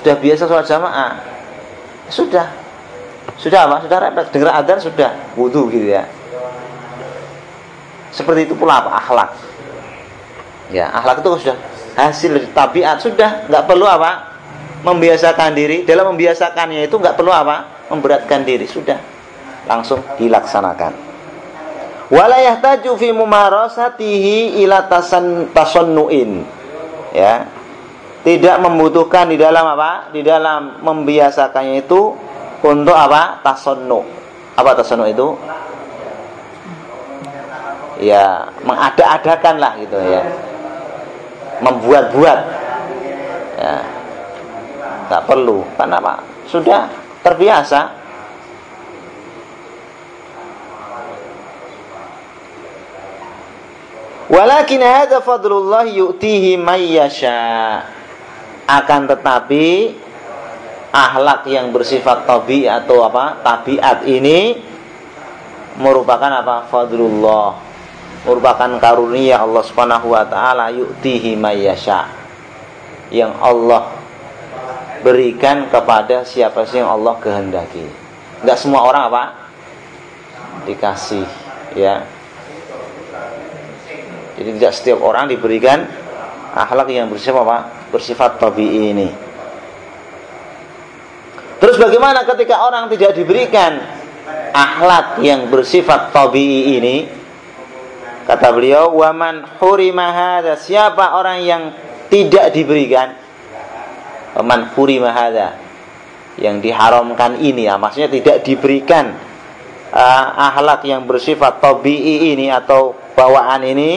S1: Sudah biasa sholat jamaah sudah. Sudah apa? Sudah refleks dengar adzan sudah. Wudhu gitu ya. Seperti itu pula apa? Akhlak ya akhlak itu sudah hasil tabiat. Sudah nggak perlu apa? Membiasakan diri. Dalam membiasakannya itu nggak perlu apa? Memberatkan diri. Sudah langsung dilaksanakan. Wala yahtaju fi mumarasatihi ila tasan tasannuin. Ya tidak membutuhkan di dalam apa? Di dalam membiasakannya itu untuk apa? Tasannu. Apa tasannu itu? Ya mengada-adakan lah gitu ya membuat-buat ya nggak perlu karena apa sudah terbiasa Walakin hadza fadlullah yu'tihi may yasha. Akan tetapi akhlak yang bersifat tabi atau apa? tabiat ini merupakan apa? fadlullah. Merupakan karunia Allah Subhanahu wa taala yu'tihi may yasha. Yang Allah berikan kepada siapa sih yang Allah kehendaki. Enggak semua orang apa? Dikasih, ya. Jadi tidak setiap orang diberikan akhlak yang bersifat apa? Bersifat tabii ini. Terus bagaimana ketika orang tidak diberikan akhlak yang bersifat tabii ini? Kata beliau, "Waman hurima Siapa orang yang tidak diberikan man hurima hadza yang diharamkan ini ya maksudnya tidak diberikan uh, akhlak yang bersifat tabii ini atau bawaan ini.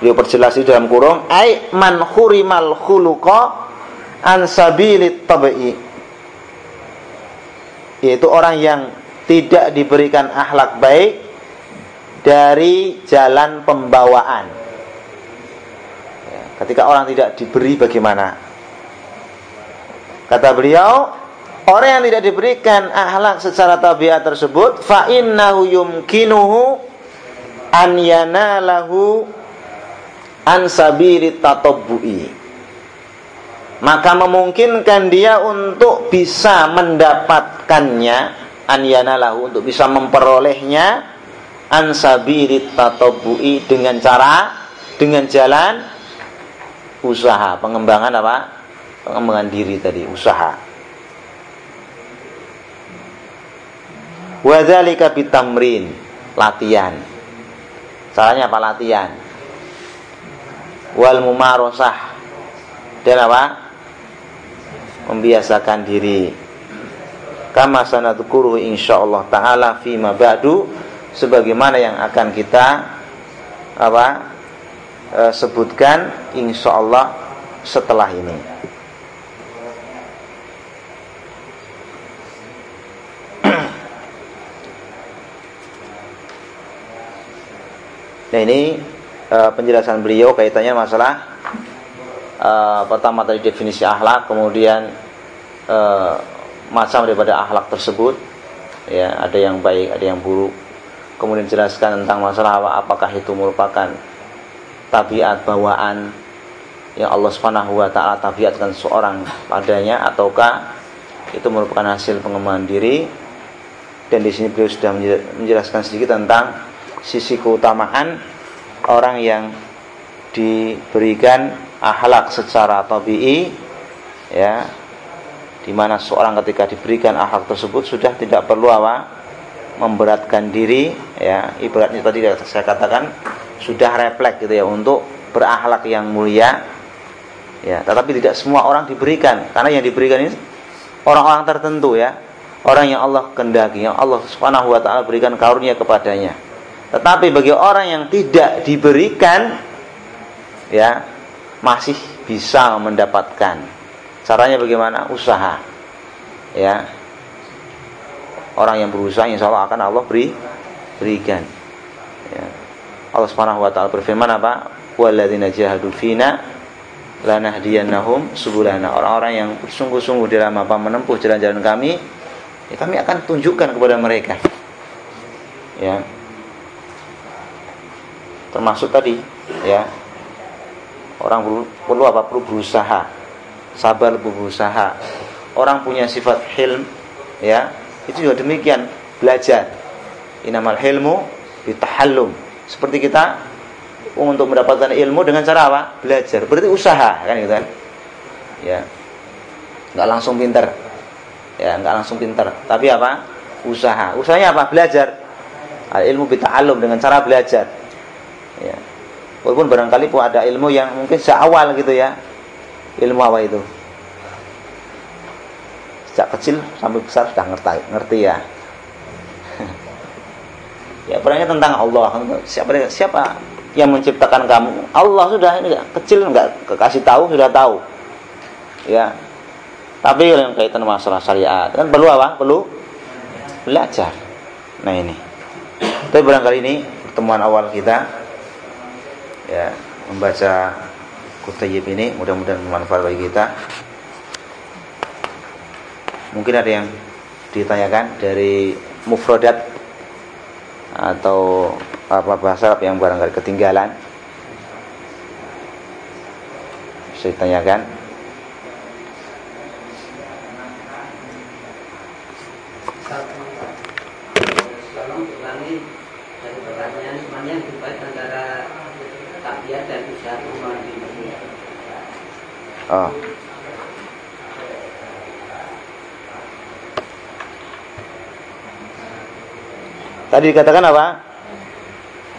S1: Beliau perjelas di dalam kurung ai man hurimal khuluqa an sabilit tabii. Yaitu orang yang tidak diberikan akhlak baik dari jalan pembawaan Ketika orang tidak diberi bagaimana? Kata beliau, orang yang tidak diberikan akhlak secara tabiat tersebut, fa innahu yumkinuhu an yanalahu an tatabbu'i. Maka memungkinkan dia untuk bisa mendapatkannya an yanalahu untuk bisa memperolehnya an sabiri tatabbu'i dengan cara dengan jalan usaha, pengembangan apa? Pengembangan diri tadi, usaha. Wadzalika bitamrin, latihan. Caranya apa latihan? Wal mumarosah dan apa? Membiasakan diri. Kama sanadukuru insyaallah taala fi ba'du sebagaimana yang akan kita apa e, sebutkan insya Allah setelah ini. Nah ini e, penjelasan beliau kaitannya masalah e, pertama tadi definisi akhlak, kemudian e, macam daripada akhlak tersebut, ya ada yang baik, ada yang buruk. Kemudian jelaskan tentang masalah apa, apakah itu merupakan tabiat bawaan yang Allah Subhanahu wa taala tabiatkan seorang padanya ataukah itu merupakan hasil pengembangan diri. Dan di sini beliau sudah menjelaskan sedikit tentang sisi keutamaan orang yang diberikan akhlak secara tabii ya di mana seorang ketika diberikan akhlak tersebut sudah tidak perlu apa memberatkan diri ya ibaratnya tadi saya katakan sudah refleks gitu ya untuk berakhlak yang mulia ya. Tetapi tidak semua orang diberikan karena yang diberikan ini orang-orang tertentu ya. Orang yang Allah kendaki yang Allah Subhanahu wa taala berikan karunia kepadanya. Tetapi bagi orang yang tidak diberikan ya masih bisa mendapatkan. Caranya bagaimana? Usaha ya orang yang berusaha insya Allah akan Allah beri berikan. Ya. Allah Subhanahu wa taala berfirman apa? Walladzina jahadu fina lanahdiyannahum subulana. Orang-orang yang bersungguh-sungguh dalam apa? Menempuh jalan-jalan kami ya kami akan tunjukkan kepada mereka. Ya. Termasuk tadi ya. Orang perlu, perlu apa? Perlu berusaha. Sabar berusaha. Orang punya sifat hilm ya itu juga demikian. Belajar. Inamal hilmu bitahallum. Seperti kita untuk mendapatkan ilmu dengan cara apa? Belajar. Berarti usaha kan gitu kan? Ya. Nggak langsung pinter. Ya nggak langsung pinter. Tapi apa? Usaha. Usahanya apa? Belajar. Al ilmu bitahallum dengan cara belajar. Ya. Walaupun barangkali pun ada ilmu yang mungkin sejak awal gitu ya. Ilmu apa itu sejak kecil sampai besar sudah ngerti ngerti ya. Ya perangnya tentang Allah. Siapa siapa yang menciptakan kamu? Allah sudah ini kecil nggak kasih tahu sudah tahu. Ya. Tapi yang kaitan masalah syariat. Kan perlu apa? Perlu belajar. Nah ini. Tapi barangkali ini pertemuan awal kita ya membaca kutayib ini mudah-mudahan bermanfaat bagi kita mungkin ada yang ditanyakan dari mufrodat atau apa bahasa yang barangkali ketinggalan. Bisa ditanyakan.
S2: Tolong ulangi dari pertanyaan mana yang lebih baik antara takbir dan usaha rumah di masjid.
S1: oh Tadi dikatakan apa?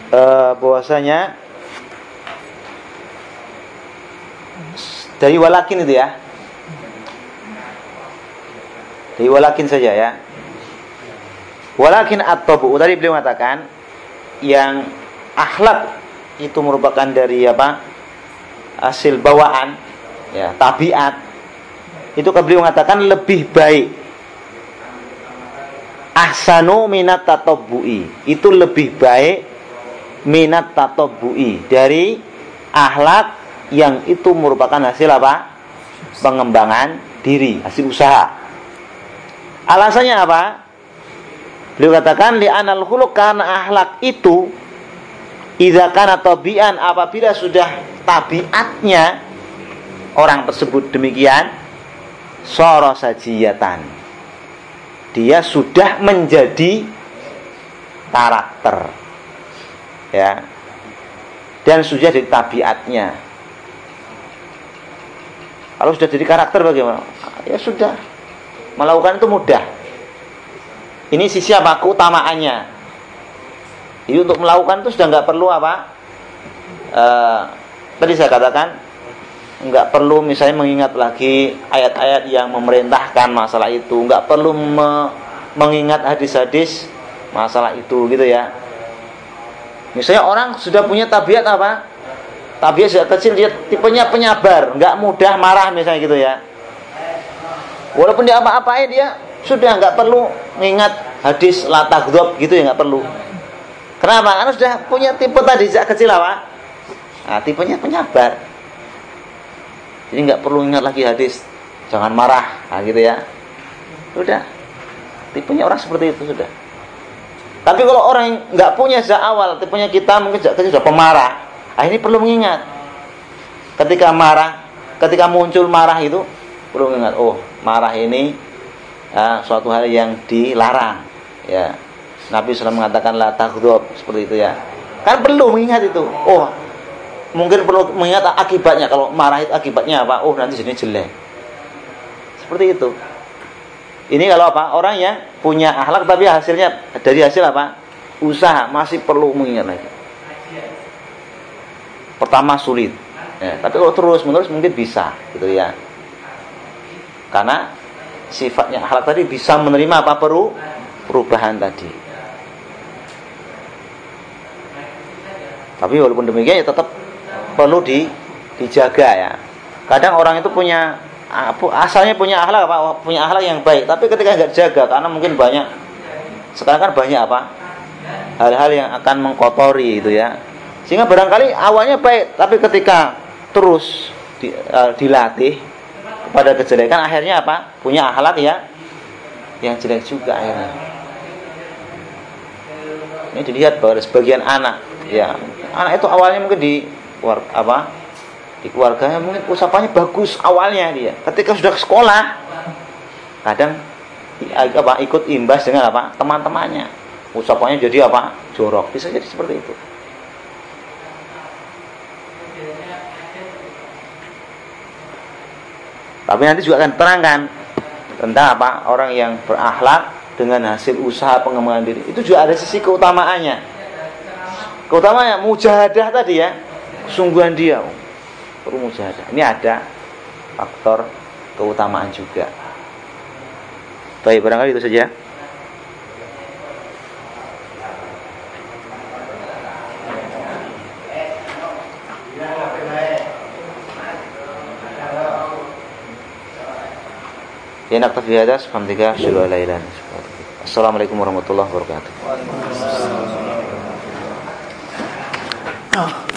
S1: E, bahwasanya dari walakin itu ya. Dari walakin saja ya. Walakin at-tabu tadi beliau mengatakan yang akhlak itu merupakan dari apa? hasil bawaan ya, tabiat. Itu beliau mengatakan lebih baik ahsanu minat tatobui itu lebih baik minat tatobui dari akhlak yang itu merupakan hasil apa? Pengembangan diri hasil usaha. Alasannya apa? Beliau katakan li anal khuluq karena akhlak itu idza kana tabian apabila sudah tabiatnya orang tersebut demikian soro sajiyatan dia sudah menjadi karakter. Ya. Dan sudah jadi tabiatnya. Kalau sudah jadi karakter bagaimana? Ya sudah. Melakukan itu mudah. Ini sisi apa? Keutamaannya. Jadi untuk melakukan itu sudah nggak perlu apa? Uh, tadi saya katakan nggak perlu misalnya mengingat lagi ayat-ayat yang memerintahkan masalah itu. Nggak perlu me mengingat hadis-hadis masalah itu gitu ya. Misalnya orang sudah punya tabiat apa? Tabiat sejak kecil dia tipenya penyabar nggak mudah marah misalnya gitu ya. Walaupun dia apa-apain dia sudah nggak perlu mengingat hadis latagdob gitu ya nggak perlu. Kenapa? Karena sudah punya tipe tadi sejak kecil apa? Nah, tipenya penyabar jadi nggak perlu ingat lagi hadis jangan marah, nah, gitu ya. Sudah. Tipenya orang seperti itu sudah. Tapi kalau orang nggak punya sejak awal, tipenya kita mungkin sejak kecil sudah pemarah. Ah ini perlu mengingat. Ketika marah, ketika muncul marah itu perlu mengingat. Oh, marah ini ya, suatu hal yang dilarang. Ya, Nabi sudah mengatakan la seperti itu ya. Kan perlu mengingat itu. Oh, mungkin perlu mengingat akibatnya. Kalau marah itu akibatnya apa? Oh nanti jadi jelek. Seperti itu. Ini kalau apa? Orang yang punya akhlak tapi hasilnya dari hasil apa? Usaha. Masih perlu mengingat lagi. Pertama sulit. Ya, tapi kalau terus menerus mungkin bisa gitu ya. Karena sifatnya akhlak tadi bisa menerima apa perlu perubahan tadi. Tapi walaupun demikian ya tetap perlu di, dijaga ya. Kadang orang itu punya asalnya punya akhlak apa punya akhlak yang baik, tapi ketika nggak dijaga karena mungkin banyak sekarang kan banyak apa hal-hal yang akan mengkotori itu ya. Sehingga barangkali awalnya baik, tapi ketika terus di, uh, dilatih pada kejelekan akhirnya apa? Punya akhlak ya yang jelek juga akhirnya. Ini dilihat bahwa sebagian anak ya anak itu awalnya mungkin di apa? Di keluarganya mungkin usapannya bagus awalnya dia. Ketika sudah ke sekolah kadang apa ikut imbas dengan apa? Teman-temannya. Usapannya jadi apa? Jorok. Bisa jadi seperti itu. Tapi nanti juga akan terangkan tentang apa? Orang yang berakhlak dengan hasil usaha pengembangan diri. Itu juga ada sisi keutamaannya. Keutamaannya mujahadah tadi ya kesungguhan dia. Perlu mujahadah. Ini ada faktor keutamaan juga. Baik barangkali itu saja. Ya tapi ada hada tiga syukur alailan. Assalamualaikum warahmatullahi wabarakatuh. Ah.